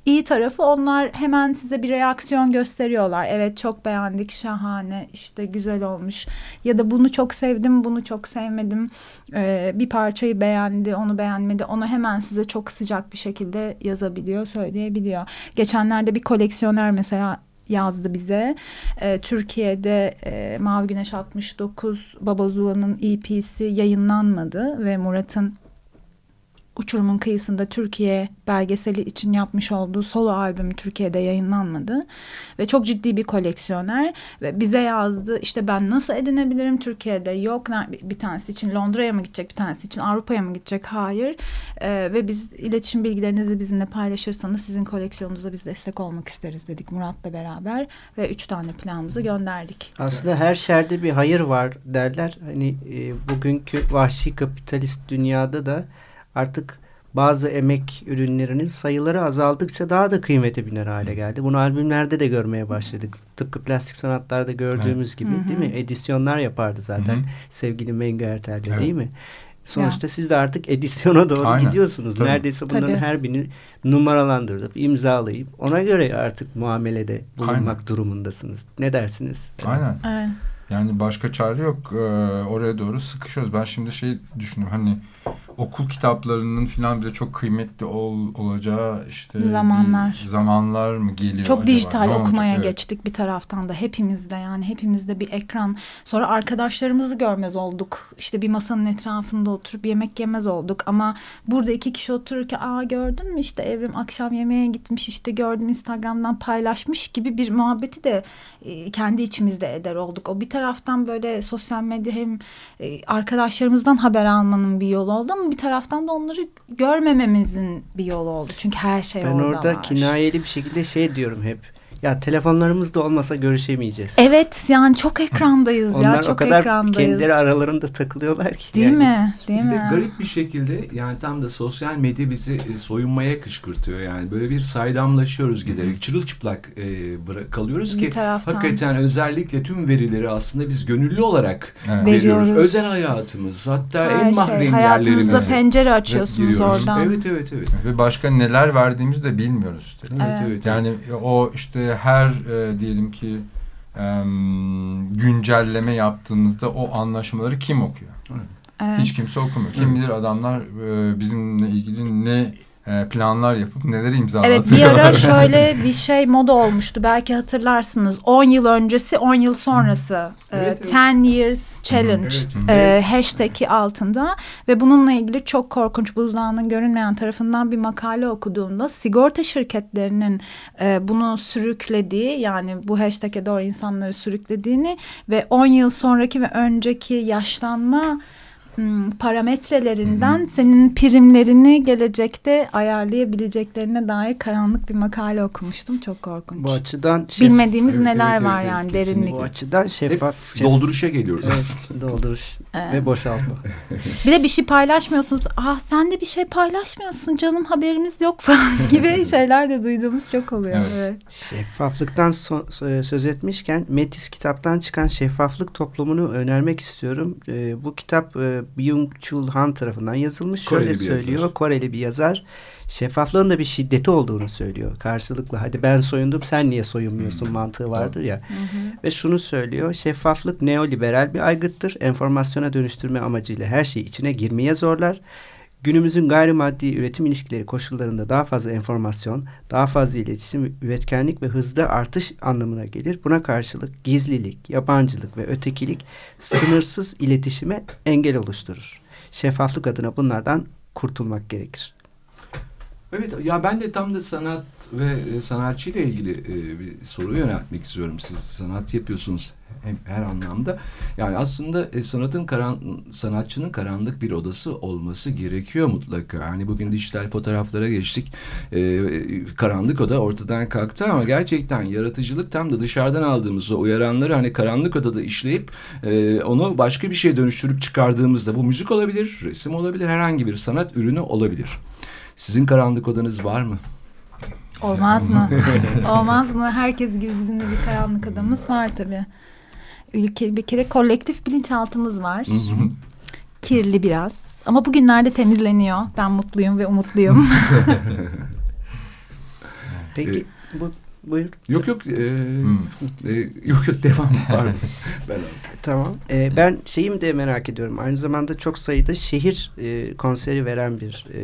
İyi tarafı onlar hemen size bir reaksiyon gösteriyorlar. Evet çok beğendik, şahane, işte güzel olmuş. Ya da bunu çok sevdim, bunu çok sevmedim. Ee, bir parçayı beğendi, onu beğenmedi. Onu hemen size çok sıcak bir şekilde yazabiliyor, söyleyebiliyor. Geçenlerde bir koleksiyoner mesela yazdı bize. Ee, Türkiye'de e, Mavi Güneş 69 Baba Zula'nın EP'si yayınlanmadı ve Murat'ın Uçurumun Kıyısında Türkiye belgeseli için yapmış olduğu solo albümü Türkiye'de yayınlanmadı. Ve çok ciddi bir koleksiyoner ve bize yazdı işte ben nasıl edinebilirim Türkiye'de yok bir tanesi için Londra'ya mı gidecek bir tanesi için Avrupa'ya mı gidecek hayır Ee, ve biz iletişim bilgilerinizi bizimle paylaşırsanız sizin koleksiyonunuza biz destek olmak isteriz dedik Murat'la beraber ve üç tane planımızı gönderdik. Aslında her şerde bir hayır var derler. Hani e, bugünkü vahşi kapitalist dünyada da artık bazı emek ürünlerinin sayıları azaldıkça daha da kıymete biner hale geldi. Bunu albümlerde de görmeye başladık. Tıpkı plastik sanatlarda gördüğümüz gibi Hı hı. değil mi? Edisyonlar yapardı zaten Hı hı. sevgili Mengü Ertel'de Evet. değil mi? Sonuçta siz de artık edisyona doğru Aynen. gidiyorsunuz. Tabii. Neredeyse bunların Tabii. her birini numaralandırıp imzalayıp ona göre artık muamelede bulunmak Aynen. durumundasınız. Ne dersiniz? Aynen. Evet. Yani başka çare yok. Ee, oraya doğru sıkışıyoruz. Ben şimdi şey düşünüyorum hani okul kitaplarının falan bile çok kıymetli ol, olacağı işte Zamanlar. zamanlar mı geliyor Çok acaba? dijital Ne olacak? okumaya Evet. geçtik bir taraftan da hepimizde yani hepimizde bir ekran. Sonra arkadaşlarımızı görmez olduk. İşte bir masanın etrafında oturup yemek yemez olduk ama burada iki kişi otururken aa gördün mü işte Evrim akşam yemeğe gitmiş işte gördüm Instagram'dan paylaşmış gibi bir muhabbeti de e, kendi içimizde eder olduk. O bir taraftan böyle sosyal medya hem e, arkadaşlarımızdan haber almanın bir yolu oldu ama bir taraftan da onları görmememizin bir yolu oldu. Çünkü her şey Ben orada orada var. kinayeli bir şekilde şey diyorum hep. Ya telefonlarımız da olmasa görüşemeyeceğiz. Evet yani çok ekrandayız Onlar ya çok o kadar ekrandayız. kendileri aralarında takılıyorlar ki. Değil yani. mi? Değil Bir de mi? garip bir şekilde yani tam da sosyal medya bizi e, soyunmaya kışkırtıyor yani böyle bir saydamlaşıyoruz giderek çırılçıplak e, kalıyoruz Bir ki taraftan. hakikaten özellikle tüm verileri aslında biz gönüllü olarak Evet. veriyoruz. Veriyoruz. Özel hayatımız hatta Her en şey. mahrem Hayatınıza yerlerimizi pencere açıyorsunuz oradan. Evet evet evet. Ve başka neler verdiğimizi de bilmiyoruz. Evet, Evet. evet. Yani o işte her e, diyelim ki em, güncelleme yaptığınızda o anlaşmaları kim okuyor? Evet. Hiç kimse okumuyor. Kim bilir adamlar e, bizimle ilgili ne e, planlar yapıp neleri imzalatıyorlar. Evet bir ara şöyle bir şey moda olmuştu. Belki hatırlarsınız. 10 yıl öncesi 10 yıl sonrası. Evet, e, 10 years challenge Evet. e, hashtag'i altında. Ve bununla ilgili çok korkunç buzdağının görünmeyen tarafından bir makale okuduğumda sigorta şirketlerinin e, bunu sürüklediği yani bu hashtag'e doğru insanları sürüklediğini ve 10 yıl sonraki ve önceki yaşlanma hmm, parametrelerinden senin primlerini gelecekte ayarlayabileceklerine dair karanlık bir makale okumuştum. Çok korkunç. Bu açıdan şef- Bilmediğimiz Evet, neler evet, var evet, yani evet, derinlik. bu açıdan şeffaf Hep dolduruşa geliyoruz aslında. evet, dolduruş Evet. ve boşaltma. Bir de bir şey paylaşmıyorsunuz. Ah sen de bir şey paylaşmıyorsun canım haberimiz yok falan gibi şeyler de duyduğumuz çok oluyor. Evet. Evet. Şeffaflıktan so- söz etmişken Metis kitaptan çıkan şeffaflık toplumunu önermek istiyorum. Ee, bu kitap e, Byung-Chul Han tarafından yazılmış. Koreli Şöyle söylüyor. yazar. Koreli bir yazar. Şeffaflığın da bir şiddeti olduğunu söylüyor. Karşılıklı hadi ben soyundum sen niye soyunmuyorsun mantığı vardır ya. Ve şunu söylüyor. Şeffaflık neoliberal bir aygıttır. Enformasyona dönüştürme amacıyla her şeyi içine girmeye zorlar. Günümüzün gayrimaddi üretim ilişkileri koşullarında daha fazla enformasyon, daha fazla iletişim, üretkenlik ve hızda artış anlamına gelir. Buna karşılık gizlilik, yabancılık ve ötekilik sınırsız iletişime engel oluşturur. Şeffaflık adına bunlardan kurtulmak gerekir. Evet ya ben de tam da sanat ve e, sanatçıyla ilgili e, bir soru yöneltmek istiyorum. Siz sanat yapıyorsunuz hem her anlamda. Yani aslında e, sanatın karan sanatçının karanlık bir odası olması gerekiyor mutlaka. Hani bugün dijital fotoğraflara geçtik. E, karanlık oda ortadan kalktı ama gerçekten yaratıcılık tam da dışarıdan aldığımız o uyaranları hani karanlık odada işleyip e, onu başka bir şeye dönüştürüp çıkardığımızda bu müzik olabilir, resim olabilir, herhangi bir sanat ürünü olabilir. Sizin karanlık odanız var mı? Olmaz mı? Olmaz mı? Herkes gibi bizim de bir karanlık adamız var tabii. Ülke bir kere kolektif bilinçaltımız var. Kirli biraz. Ama bugünlerde temizleniyor. Ben mutluyum ve umutluyum. Peki bu buyur. Yok yok. e, Hmm. e, yok yok devam. Pardon. ben Tamam. Ee, ben şeyimi de merak ediyorum. Aynı zamanda çok sayıda şehir e, konseri veren bir e,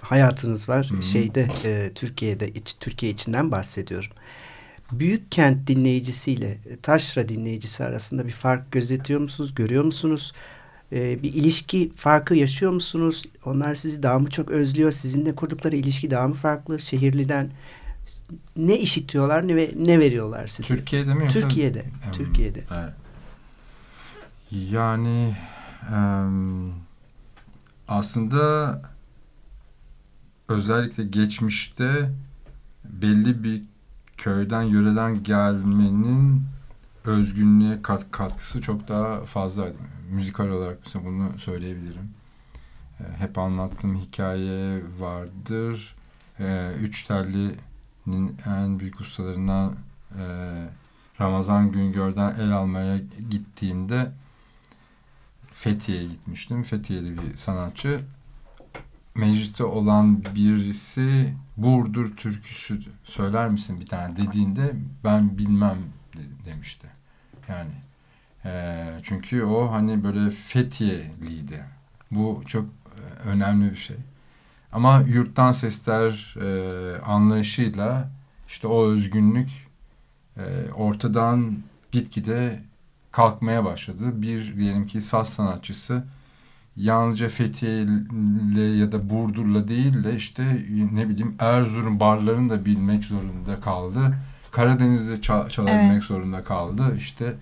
hayatınız var. Hı hı. Şeyde e, Türkiye'de iç, Türkiye içinden bahsediyorum. Büyük kent dinleyicisiyle e, taşra dinleyicisi arasında bir fark gözetiyor musunuz? Görüyor musunuz? E, bir ilişki farkı yaşıyor musunuz? Onlar sizi daha mı çok özlüyor? Sizinle kurdukları ilişki daha mı farklı şehirliden? Ne işitiyorlar ne, ne veriyorlar size? Türkiye'de mi? Türkiye'de. Em, Türkiye'de. evet. Yani aslında özellikle geçmişte belli bir köyden yöreden gelmenin özgünlüğe kat, katkısı çok daha fazlaydı. Müzikal olarak mesela bunu söyleyebilirim. e, hep anlattığım hikaye vardır. E, Üç Telli'nin en büyük ustalarından e, Ramazan Güngör'den el almaya gittiğimde Fethiye'ye gitmiştim. Fethiye'li bir sanatçı. Mecliste olan birisi Burdur türküsü söyler misin bir tane dediğinde ben bilmem de- demişti. Yani e, çünkü o hani böyle Fethiye'liydi. Bu çok e, önemli bir şey. Ama yurttan sesler e, anlayışıyla işte o özgünlük e, ortadan gitgide kalkmaya başladı. Bir diyelim ki saz sanatçısı yalnızca Fethiye'yle ya da Burdur'la değil de işte ne bileyim Erzurum barlarını da bilmek zorunda kaldı. Karadeniz'de ça- çalabilmek Evet. zorunda kaldı. İşte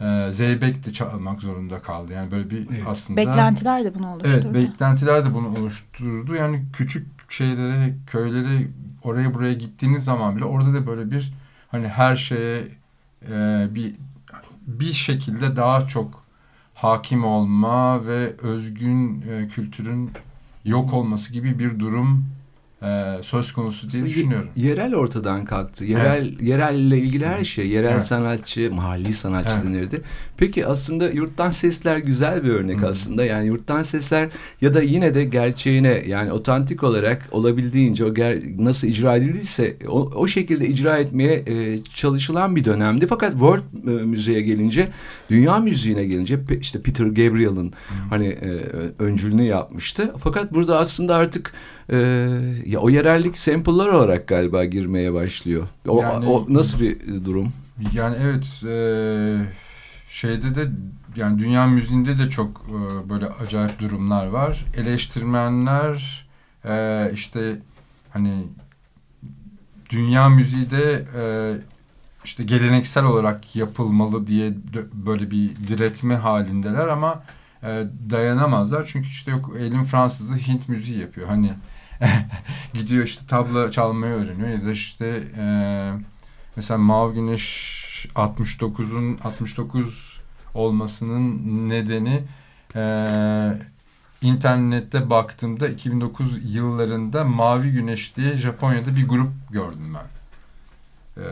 e, Zeybek de çalmak zorunda kaldı. Yani böyle bir Evet. aslında... Beklentiler de bunu oluşturdu. Evet, beklentiler de bunu oluşturdu. Yani küçük şeylere, köylere, oraya buraya gittiğiniz zaman bile orada da böyle bir hani her şeye e, bir bir şekilde daha çok hakim olma ve özgün e, kültürün yok olması gibi bir durum söz konusu diye Aslında düşünüyorum. Yerel ortadan kalktı. Yerel yerelle ilgili her şey. Yerel Evet. sanatçı, mahalli sanatçı Evet. denirdi. Peki aslında yurttan sesler güzel bir örnek Hı. aslında. Yani yurttan sesler ya da yine de gerçeğine yani otantik olarak olabildiğince o ger- nasıl icra edildiyse o, o şekilde icra etmeye e, çalışılan bir dönemdi. Fakat World e, müziğe gelince, dünya müziğine gelince işte Peter Gabriel'ın hani e, öncülünü yapmıştı. Fakat burada aslında artık e, ya o yerellik sample'lar olarak galiba girmeye başlıyor. O, Yani- o nasıl bir durum? Yani evet e, şeyde de yani dünya müziğinde de çok e, böyle acayip durumlar var. Eleştirmenler e, işte hani dünya müziği de e, işte geleneksel olarak yapılmalı diye böyle bir diretme halindeler ama e, dayanamazlar. Çünkü işte yok elin Fransızı Hint müziği yapıyor. Hani gidiyor işte tabla çalmayı öğreniyor ya da işte e, mesela Mavi Güneş 69'un 69 olmasının nedeni e, internette baktığımda 2009 yıllarında Mavi Güneş diye Japonya'da bir grup gördüm ben. E,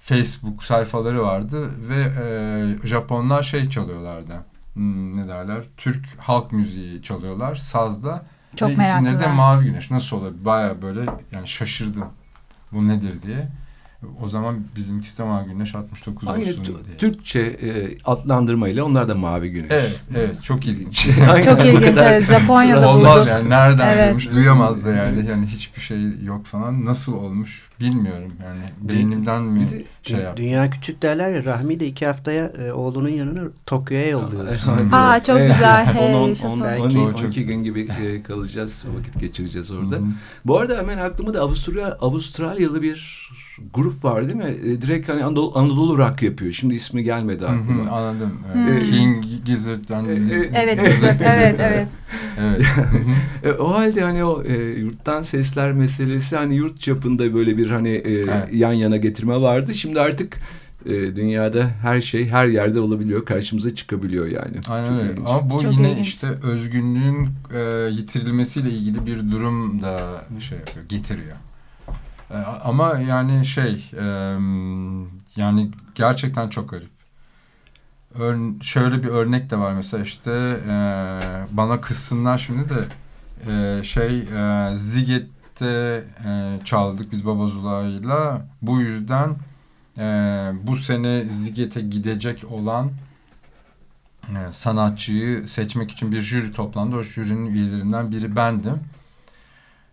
Facebook sayfaları vardı ve e, Japonlar şey çalıyorlardı. Hmm, ne derler? Türk halk müziği çalıyorlar sazda. Çok ve isimleri de. Mavi Güneş. Nasıl olabilir? Baya böyle yani şaşırdım. Bu nedir diye. O zaman bizimkisi de Mavi Güneş 69 Aynı olsun diye. Türkçe e, adlandırmayla onlar da mavi güneş. Evet, evet. Çok ilginç. Çok ilginç. Evet, Japonya'da Olmaz bulduk. yani. Nereden Evet. duymuş? Duyamaz da yani. Evet. Yani hiçbir şey yok falan. Nasıl olmuş bilmiyorum. Yani beynimden mi Bir de- şey yaptı? Dünya küçük derler ya Rahmi de iki haftaya e, oğlunun yanına Tokyo'ya yolluyor. Aa çok güzel. Hey, 10 yaşasın. Belki- 12 O çok 12 gün gibi e, kalacağız, vakit geçireceğiz orada. Hı hı. Bu arada hemen aklıma da Avusturya Avustralyalı bir grup var değil mi? E, direkt hani Anadolu, Anadolu rock yapıyor. Şimdi ismi gelmedi Hı hı, aklıma. Anladım. Hmm. Evet. King Gizzard'dan. E, e, Evet, Evet, evet, evet, evet. Hı hı. E, o halde hani o e, yurttan sesler meselesi hani yurt çapında böyle bir hani e, Evet. yan yana getirme vardı. Şimdi artık e, dünyada her şey her yerde olabiliyor. Karşımıza çıkabiliyor yani. Aynen Çok öyle. ilginç. Ama bu Çok yine ilginç. işte özgünlüğün e, yitirilmesiyle ilgili bir durum da şey yapıyor, getiriyor. E, ama yani şey, yani gerçekten çok garip. Ör- şöyle bir örnek de var mesela işte e, bana kızsınlar şimdi de e, şey e, Ziget'te çaldık biz Baba Zula'yla. Bu yüzden bu sene Ziget'e gidecek olan sanatçıyı seçmek için bir jüri toplandı. O jürinin üyelerinden biri bendim.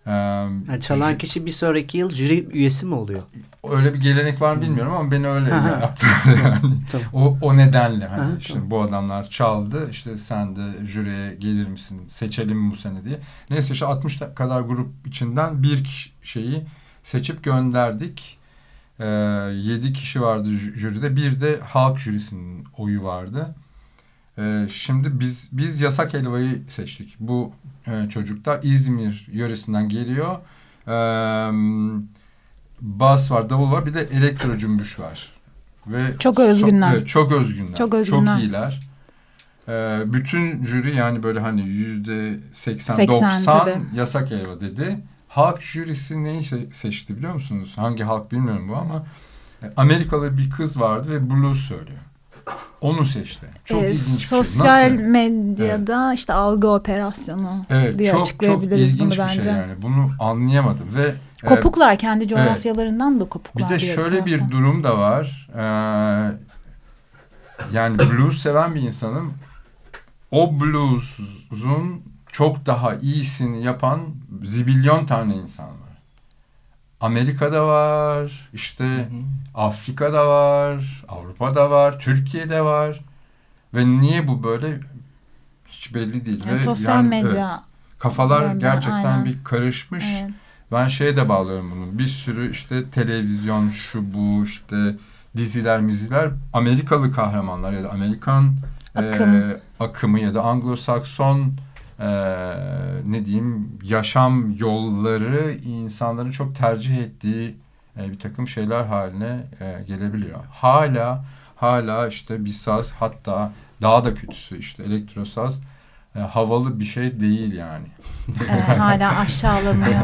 Yani çalan kişi bir sonraki yıl jüri üyesi mi oluyor? öyle bir gelenek var mı bilmiyorum ama beni öyle yaptılar yani. Tamam. O, o nedenle hani Aha, işte tamam. bu adamlar çaldı işte sen de jüriye gelir misin seçelim mi bu sene diye. Neyse işte 60 kadar grup içinden bir şeyi seçip gönderdik. Ee, 7 kişi vardı jü- jüride bir de halk jürisinin oyu vardı. Ee, şimdi biz biz yasak helvayı seçtik. Bu e, çocuklar İzmir yöresinden geliyor. Ee, bas var, davul var, bir de elektro cümbüş var. Ve Çok özgünler. evet, çok özgünler. Çok özgünler. Çok iyiler. e, bütün jüri yani böyle hani yüzde 80 80 90 tabii. yasak elva dedi. Halk jürisi neyi se- seçti biliyor musunuz? Hangi halk bilmiyorum bu ama e, Amerikalı bir kız vardı ve blues söylüyor. Onu seçti. Çok Ee, ilginç bir şey. Sosyal Nasıl? medyada işte algı operasyonu Evet, diye çok çok açıklayabiliriz ilginç bunu bir bence. şey yani. Bunu anlayamadım ve e, Kopuklar kendi coğrafyalarından da kopuklar. Bir de şöyle bir durum da var. Ee, yani blues seven bir insanım. O blues'un çok daha iyisini yapan zibilyon tane insan var. Amerika'da var, işte Afrika'da var, Avrupa'da var, Türkiye'de var. Ve niye bu böyle hiç belli değil. Yani Ve sosyal yani, medya. evet, kafalar ben, gerçekten aynen. bir karışmış. Evet. Ben şeye de bağlıyorum bunu. Bir sürü işte televizyon şu bu işte diziler miziler Amerikalı kahramanlar ya da Amerikan Akım. e, akımı ya da Anglo-Sakson e, ne diyeyim yaşam yolları insanların çok tercih ettiği e, bir takım şeyler haline e, gelebiliyor. Hala hala işte bir saz hatta daha da kötüsü işte elektrosaz e, havalı bir şey değil yani. Ee, hala aşağılanıyor,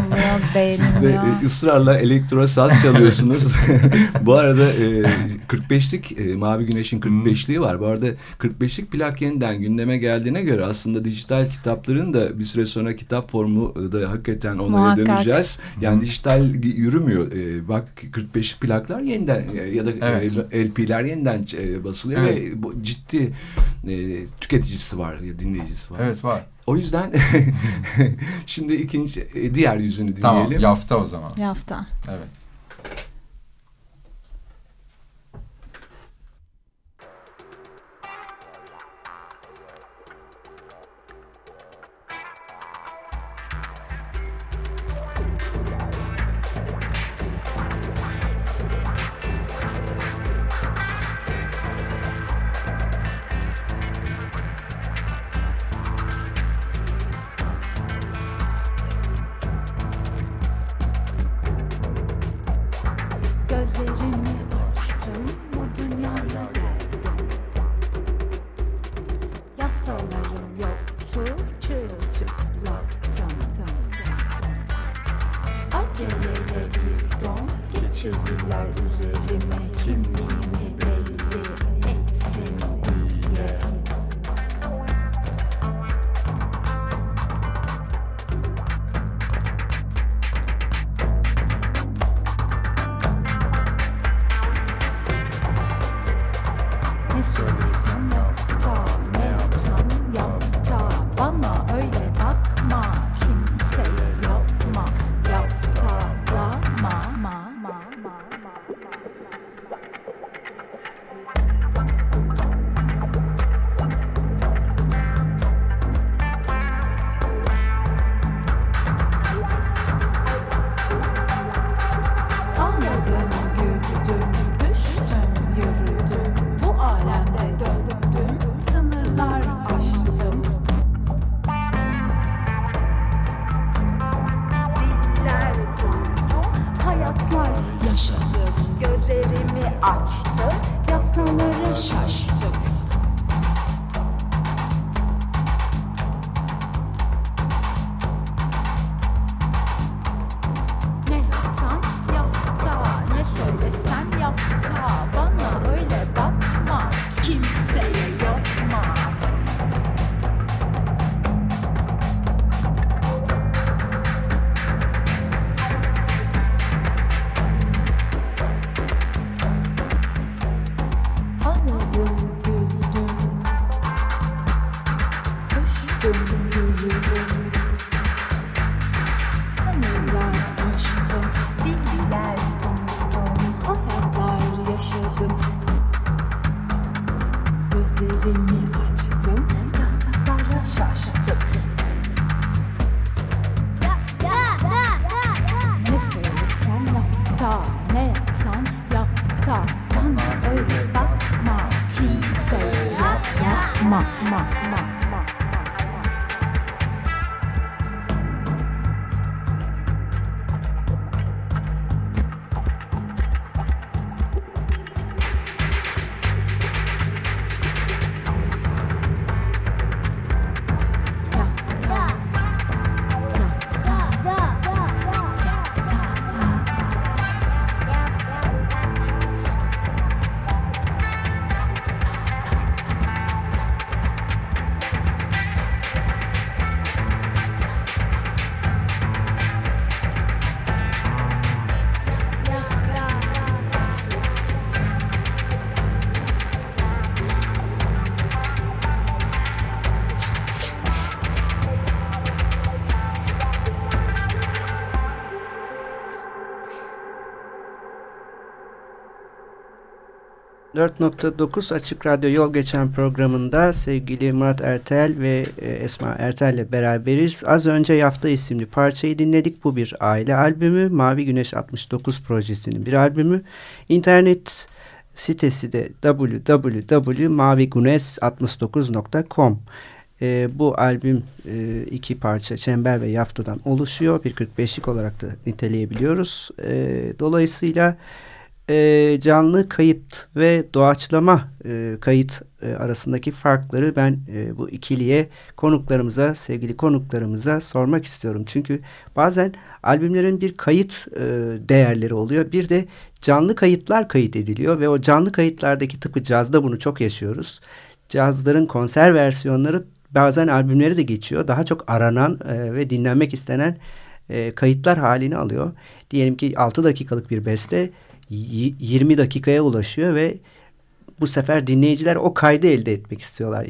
Siz de e, ısrarla elektro saz çalıyorsunuz. Bu arada e, 45'lik e, Mavi Güneş'in 45'liği var. Bu arada 45'lik plak yeniden gündeme geldiğine göre aslında dijital kitapların da bir süre sonra kitap formu da hakikaten onlara Muhakkak. döneceğiz. Yani dijital yürümüyor. E, bak 45'lik plaklar yeniden e, ya da Evet. e, LP'ler yeniden e, basılıyor Evet. ve bu ciddi e, tüketicisi var ya dinleyicisi var. Evet var. O yüzden şimdi ikinci e, diğer yüzünü dinleyelim. Tamam yafta o zaman. Yafta. Evet. touched. 4.9 Açık Radyo Yol Geçen programında sevgili Murat Ertel ve e, Esma Ertel ile beraberiz. Az önce Yafta isimli parçayı dinledik. Bu bir aile albümü. Mavi Güneş 69 projesinin bir albümü. İnternet sitesi de www.mavigunes69.com e, Bu albüm e, iki parça Çember ve Yafta'dan oluşuyor. Bir 45'lik olarak da niteleyebiliyoruz. E, dolayısıyla e, canlı kayıt ve doğaçlama e, kayıt e, arasındaki farkları ben bu ikiliye konuklarımıza, sevgili konuklarımıza sormak istiyorum. Çünkü bazen albümlerin bir kayıt değerleri oluyor. Bir de canlı kayıtlar kayıt ediliyor ve o canlı kayıtlardaki tıpkı cazda bunu çok yaşıyoruz. Cazların konser versiyonları bazen albümleri de geçiyor. Daha çok aranan ve dinlenmek istenen kayıtlar halini alıyor. Diyelim ki 6 dakikalık bir beste 20 dakikaya ulaşıyor ve bu sefer dinleyiciler o kaydı elde etmek istiyorlar.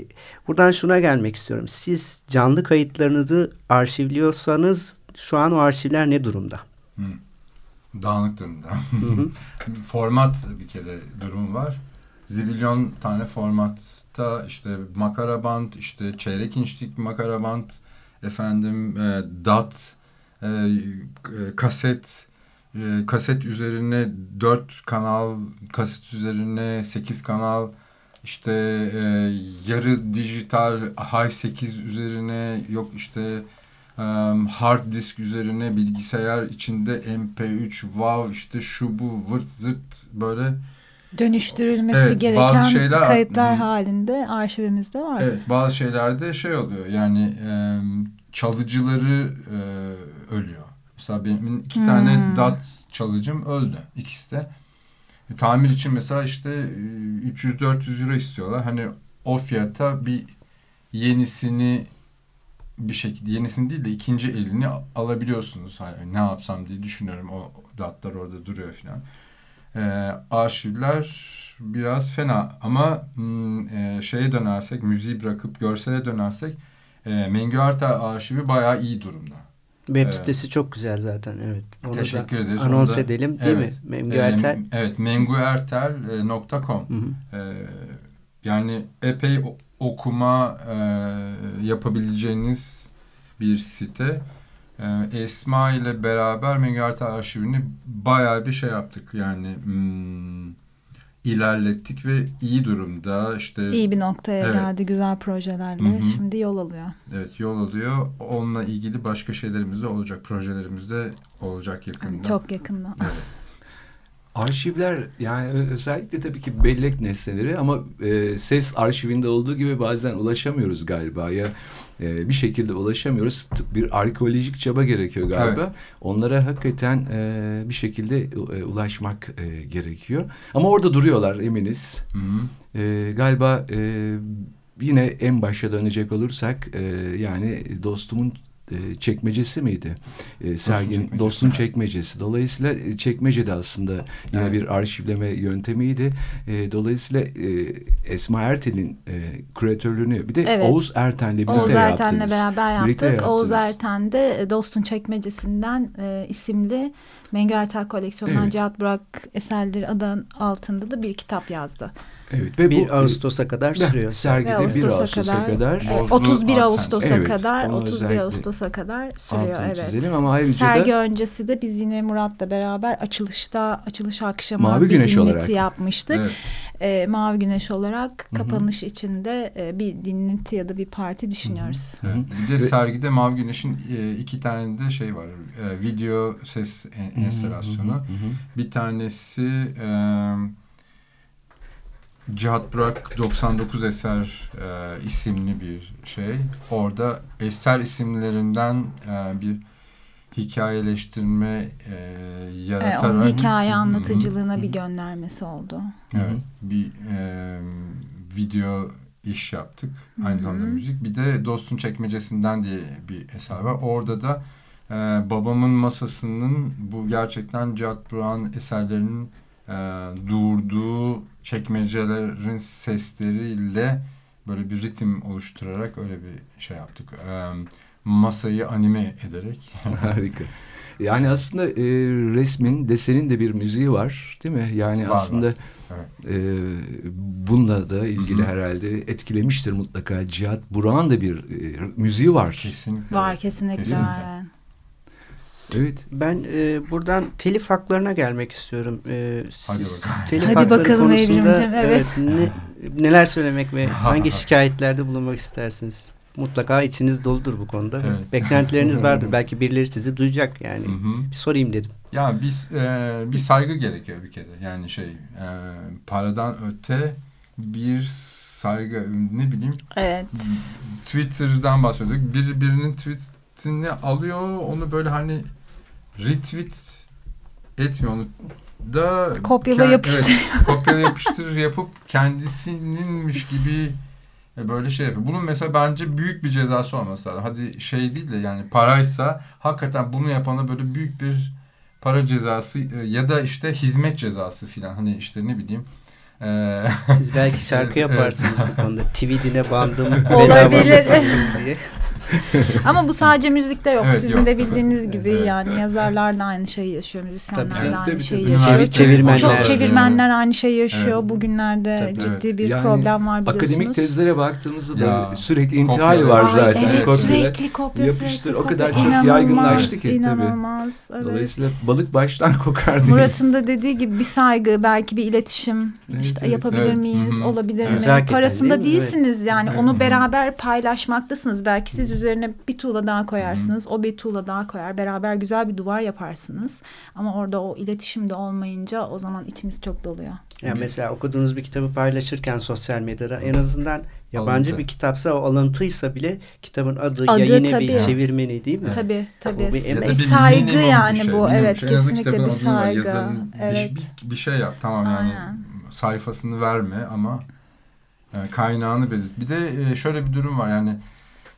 Buradan şuna gelmek istiyorum. Siz canlı kayıtlarınızı arşivliyorsanız şu an o arşivler ne durumda? Hı. Dağınık durumda. Format bir kere durum var. Zibilyon tane formatta işte makara band, işte çeyrek inçlik makara band, efendim e, DAT, e, e, kaset, e, kaset üzerine 4 kanal, kaset üzerine 8 kanal, işte e, yarı dijital high 8 üzerine yok işte e, hard disk üzerine bilgisayar içinde MP3 wow işte şu bu vırt zırt böyle Dönüştürülmesi Evet, gereken bazı şeyler- kayıtlar Hı. halinde arşivimizde var. Evet bazı şeylerde şey oluyor yani e, çalıcıları e, ölüyor. Mesela benim iki Hmm. tane DAT çalıcım öldü ikisi de. E, tamir için mesela işte e, 300-400 euro istiyorlar. Hani o fiyata bir yenisini bir şekilde yenisini değil de ikinci elini alabiliyorsunuz. Hani ne yapsam diye düşünüyorum. O DAT'lar orada duruyor filan. E, arşivler biraz fena ama hmm, e, şeye dönersek, müziği bırakıp görsele dönersek e, Mengü Arter arşivi bayağı iyi durumda. Web Evet. sitesi çok güzel zaten. Evet. Onu Teşekkür da ederiz. Anons Onu da- edelim değil Evet. mi? Memgi E, Ertel. Evet, menguertel.com e, yani epey okuma e, yapabileceğiniz bir site. E, Esma ile beraber Mengü Arter arşivini bayağı bir şey yaptık. Yani hmm, ilerlettik ve iyi durumda. İşte İyi bir noktaya Evet. geldi güzel projelerle. Hı hı. Şimdi yol alıyor. Evet yol alıyor. Onunla ilgili başka şeylerimiz de olacak. Projelerimiz de olacak yakında. Çok yakında. Arşivler yani özellikle tabii ki bellek nesneleri ama e, ses arşivinde olduğu gibi bazen ulaşamıyoruz galiba ya e, bir şekilde ulaşamıyoruz. Bir arkeolojik çaba gerekiyor galiba. Evet. Onlara hakikaten e, bir şekilde e, ulaşmak e, gerekiyor. Ama orada duruyorlar eminiz. Hı hı. E, galiba e, yine en başa dönecek olursak e, yani dostumun e, çekmecesi miydi? E, serginin çekmecesi. dostun çekmecesi. Dolayısıyla e, çekmece de aslında yine Evet. bir arşivleme yöntemiydi. E, dolayısıyla e, Esma Ertel'in e, küratörlüğünü bir de Evet. Oğuz Erten'le birlikte Oğuz yaptınız. Erten'le beraber Birlikte yaptık. Oğuz yaptınız. Erten de e, Dostun Çekmecesi'nden e, isimli Mengü Ertel koleksiyonundan Evet. Cihat Burak eserleri adı altında da bir kitap yazdı. Evet ve 1 bu Ağustos'a kadar e, sürüyor. sergide Ve 1 Ağustos'a Ağustos'a kadar- kadar, Bozdu 31 Art Ağustos'a Evet, kadar onu 31 özellikle Ağustos'a kadar sürüyor evet. çizelim ama ayrıca Sergi da öncesi de biz yine Murat'la beraber açılışta açılış akşamı Mavi bir Güneş dinleti olarak. yapmıştık. Evet. Ee, Mavi Güneş olarak Hı hı. kapanış içinde e, bir dinleti ya da bir parti düşünüyoruz. Hı hı. Evet. Bir de Ve- sergide Mavi Güneş'in e, iki tane de şey var. E, video ses en- enstalasyonu. Hı hı. Bir tanesi e, Cihat Burak 99 eser e, isimli bir şey. Orada eser isimlerinden e, bir hikayeleştirme e, yaratarak onun hikaye hı. anlatıcılığına bir göndermesi oldu. Evet. Bir e, video iş yaptık. Aynı Hı hı. zamanda müzik. Bir de Dostun Çekmecesi'nden diye bir eser var. Orada da e, babamın masasının bu gerçekten Cihat Burak'ın eserlerinin e, durduğu çekmecelerin sesleriyle böyle bir ritim oluşturarak öyle bir şey yaptık. E, masayı anime ederek. Harika. Yani aslında e, resmin, desenin de bir müziği var değil mi? Yani Var, aslında var. e, bununla da ilgili Hı hı. herhalde etkilemiştir mutlaka. Cihat Burak'ın da bir e, müziği var. Kesinlikle. Var kesinlikle. Kesinlikle. Evet. Ben e, buradan telif haklarına gelmek istiyorum. E, siz telif Hadi hakları bakalım konusunda Evrimcim, evet. ne, neler söylemek ve hangi şikayetlerde bulunmak istersiniz? Mutlaka içiniz doludur bu konuda. Evet. Beklentileriniz vardır. Belki birileri sizi duyacak yani. Hı hı. Bir sorayım dedim. Ya biz e, bir saygı gerekiyor bir kere. Yani şey e, paradan öte bir saygı ne bileyim Evet. Twitter'dan bahsediyorduk. Bir, birinin tweetini alıyor onu böyle hani retweet etmiyor onu da Kopyala yapıştır. evet, kopyala yapıştır yapıp kendisininmiş gibi e, böyle şey yapıyor. Bunun mesela bence büyük bir cezası olması lazım. Hadi şey değil de yani paraysa hakikaten bunu yapana böyle büyük bir para cezası e, ya da işte hizmet cezası filan hani işte ne bileyim Siz belki şarkı yaparsınız bu konuda. Tweetine bandım. Olabilir. diye. Ama bu sadece müzikte yok. Evet, Sizin yok. de bildiğiniz gibi Evet. yani yazarlar da aynı şeyi yaşıyor, müzisyenler Tabii. de aynı Tabii, şeyi tabii. yaşıyor. Çevirmenler. Çok çevirmenler aynı şeyi yaşıyor. Evet. Bugünlerde Tabii. ciddi Evet. bir Yani problem var biliyorsunuz. Akademik tezlere baktığımızda da Ya, sürekli intihal kopyalar. var Ay, zaten. Evet, Kopyalar. sürekli kopya yapıştır, sürekli o kadar kopya. çok İnanılmaz, yaygınlaştı ki tabii. İnanılmaz. Evet. Dolayısıyla balık baştan kokar diye. Murat'ın da dediği gibi bir saygı, belki bir iletişim. Evet, işte evet. yapabilir Evet, miyiz, hı hı. olabilir mi? Nezaketen Parasında değil mi? değilsiniz yani. Evet. Onu Hı hı. beraber paylaşmaktasınız. Belki siz üzerine bir tuğla daha koyarsınız. O bir tuğla daha koyar. Beraber güzel bir duvar yaparsınız. Ama orada o iletişim de olmayınca o zaman içimiz çok doluyor. Yani mesela okuduğunuz bir kitabı paylaşırken sosyal medyada en azından yabancı Alıntı. bir kitapsa o alıntıysa bile kitabın adı, Adı yayını tabii. bir çevirmeni değil mi? Evet. Tabii tabii. Bu bir Ya E, bir saygı yani şey, bu. minimum Evet şey. Kesinlikle bir saygı. yazarın bir- Evet. Bir, bir şey yap tamam yani Aynen. Sayfasını verme ama e, kaynağını belirt. Bir de e, şöyle bir durum var yani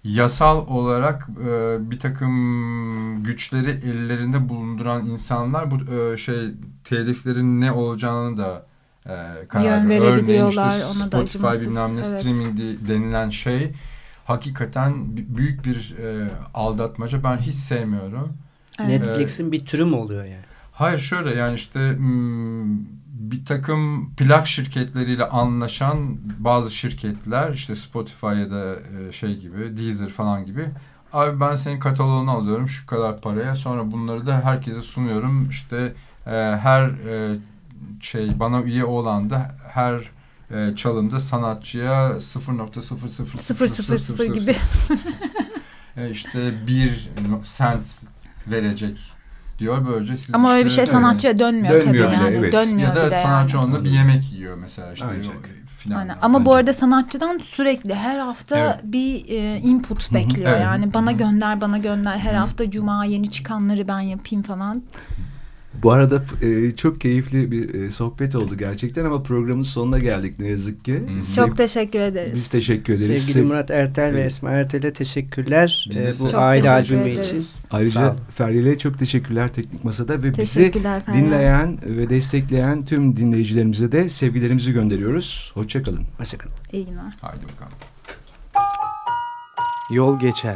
yasal olarak e, bir takım güçleri ellerinde bulunduran insanlar bu e, şey teliflerin ne olacağını da e, karar veriyor. Örneğin işte da Spotify acımasız, bilmem ne evet. streaming di- denilen şey hakikaten büyük bir e, aldatmaca. Ben hiç sevmiyorum. Evet. Netflix'in bir türü mü oluyor yani? Hayır şöyle yani işte hmm, bir takım plak şirketleriyle anlaşan bazı şirketler işte Spotify ya da e, şey gibi Deezer falan gibi abi ben senin kataloğunu alıyorum şu kadar paraya sonra bunları da herkese sunuyorum işte e, her e, şey bana üye olan da her e, çalımda sanatçıya 0.000000 Sıfır sıfır sıfır gibi. e, işte bir sent verecek diyor böylece siz Ama öyle işte- bir şey sanatçıya dönmüyor, Dönmüyor tabii bile, yani. evet. Dönmüyor Ya da bile sanatçı yani. onunla bir yemek yiyor mesela işte Ancak. Aynen. yani. Ama bu Ancak. arada sanatçıdan sürekli her hafta Evet. bir e, input hı. bekliyor. Evet. Yani bana Hı hı. gönder, bana gönder. Her Hı hı. hafta cuma yeni çıkanları ben yapayım falan. Bu arada e, çok keyifli bir e, sohbet oldu gerçekten ama programın sonuna geldik ne yazık ki. Hı. Çok teşekkür ederiz. Biz teşekkür ederiz. Sevgili Sev- Murat Ertel ve Evet. Esma Ertel'e teşekkürler. Ee, bu Çok aile teşekkür albümü ederiz. için. Ayrıca. Feryal'e çok teşekkürler Teknik Masa'da ve bizi Feryal. dinleyen ve destekleyen tüm dinleyicilerimize de sevgilerimizi gönderiyoruz. Hoşçakalın. Hoşçakalın. İyi günler. Haydi bakalım. Yol geçen.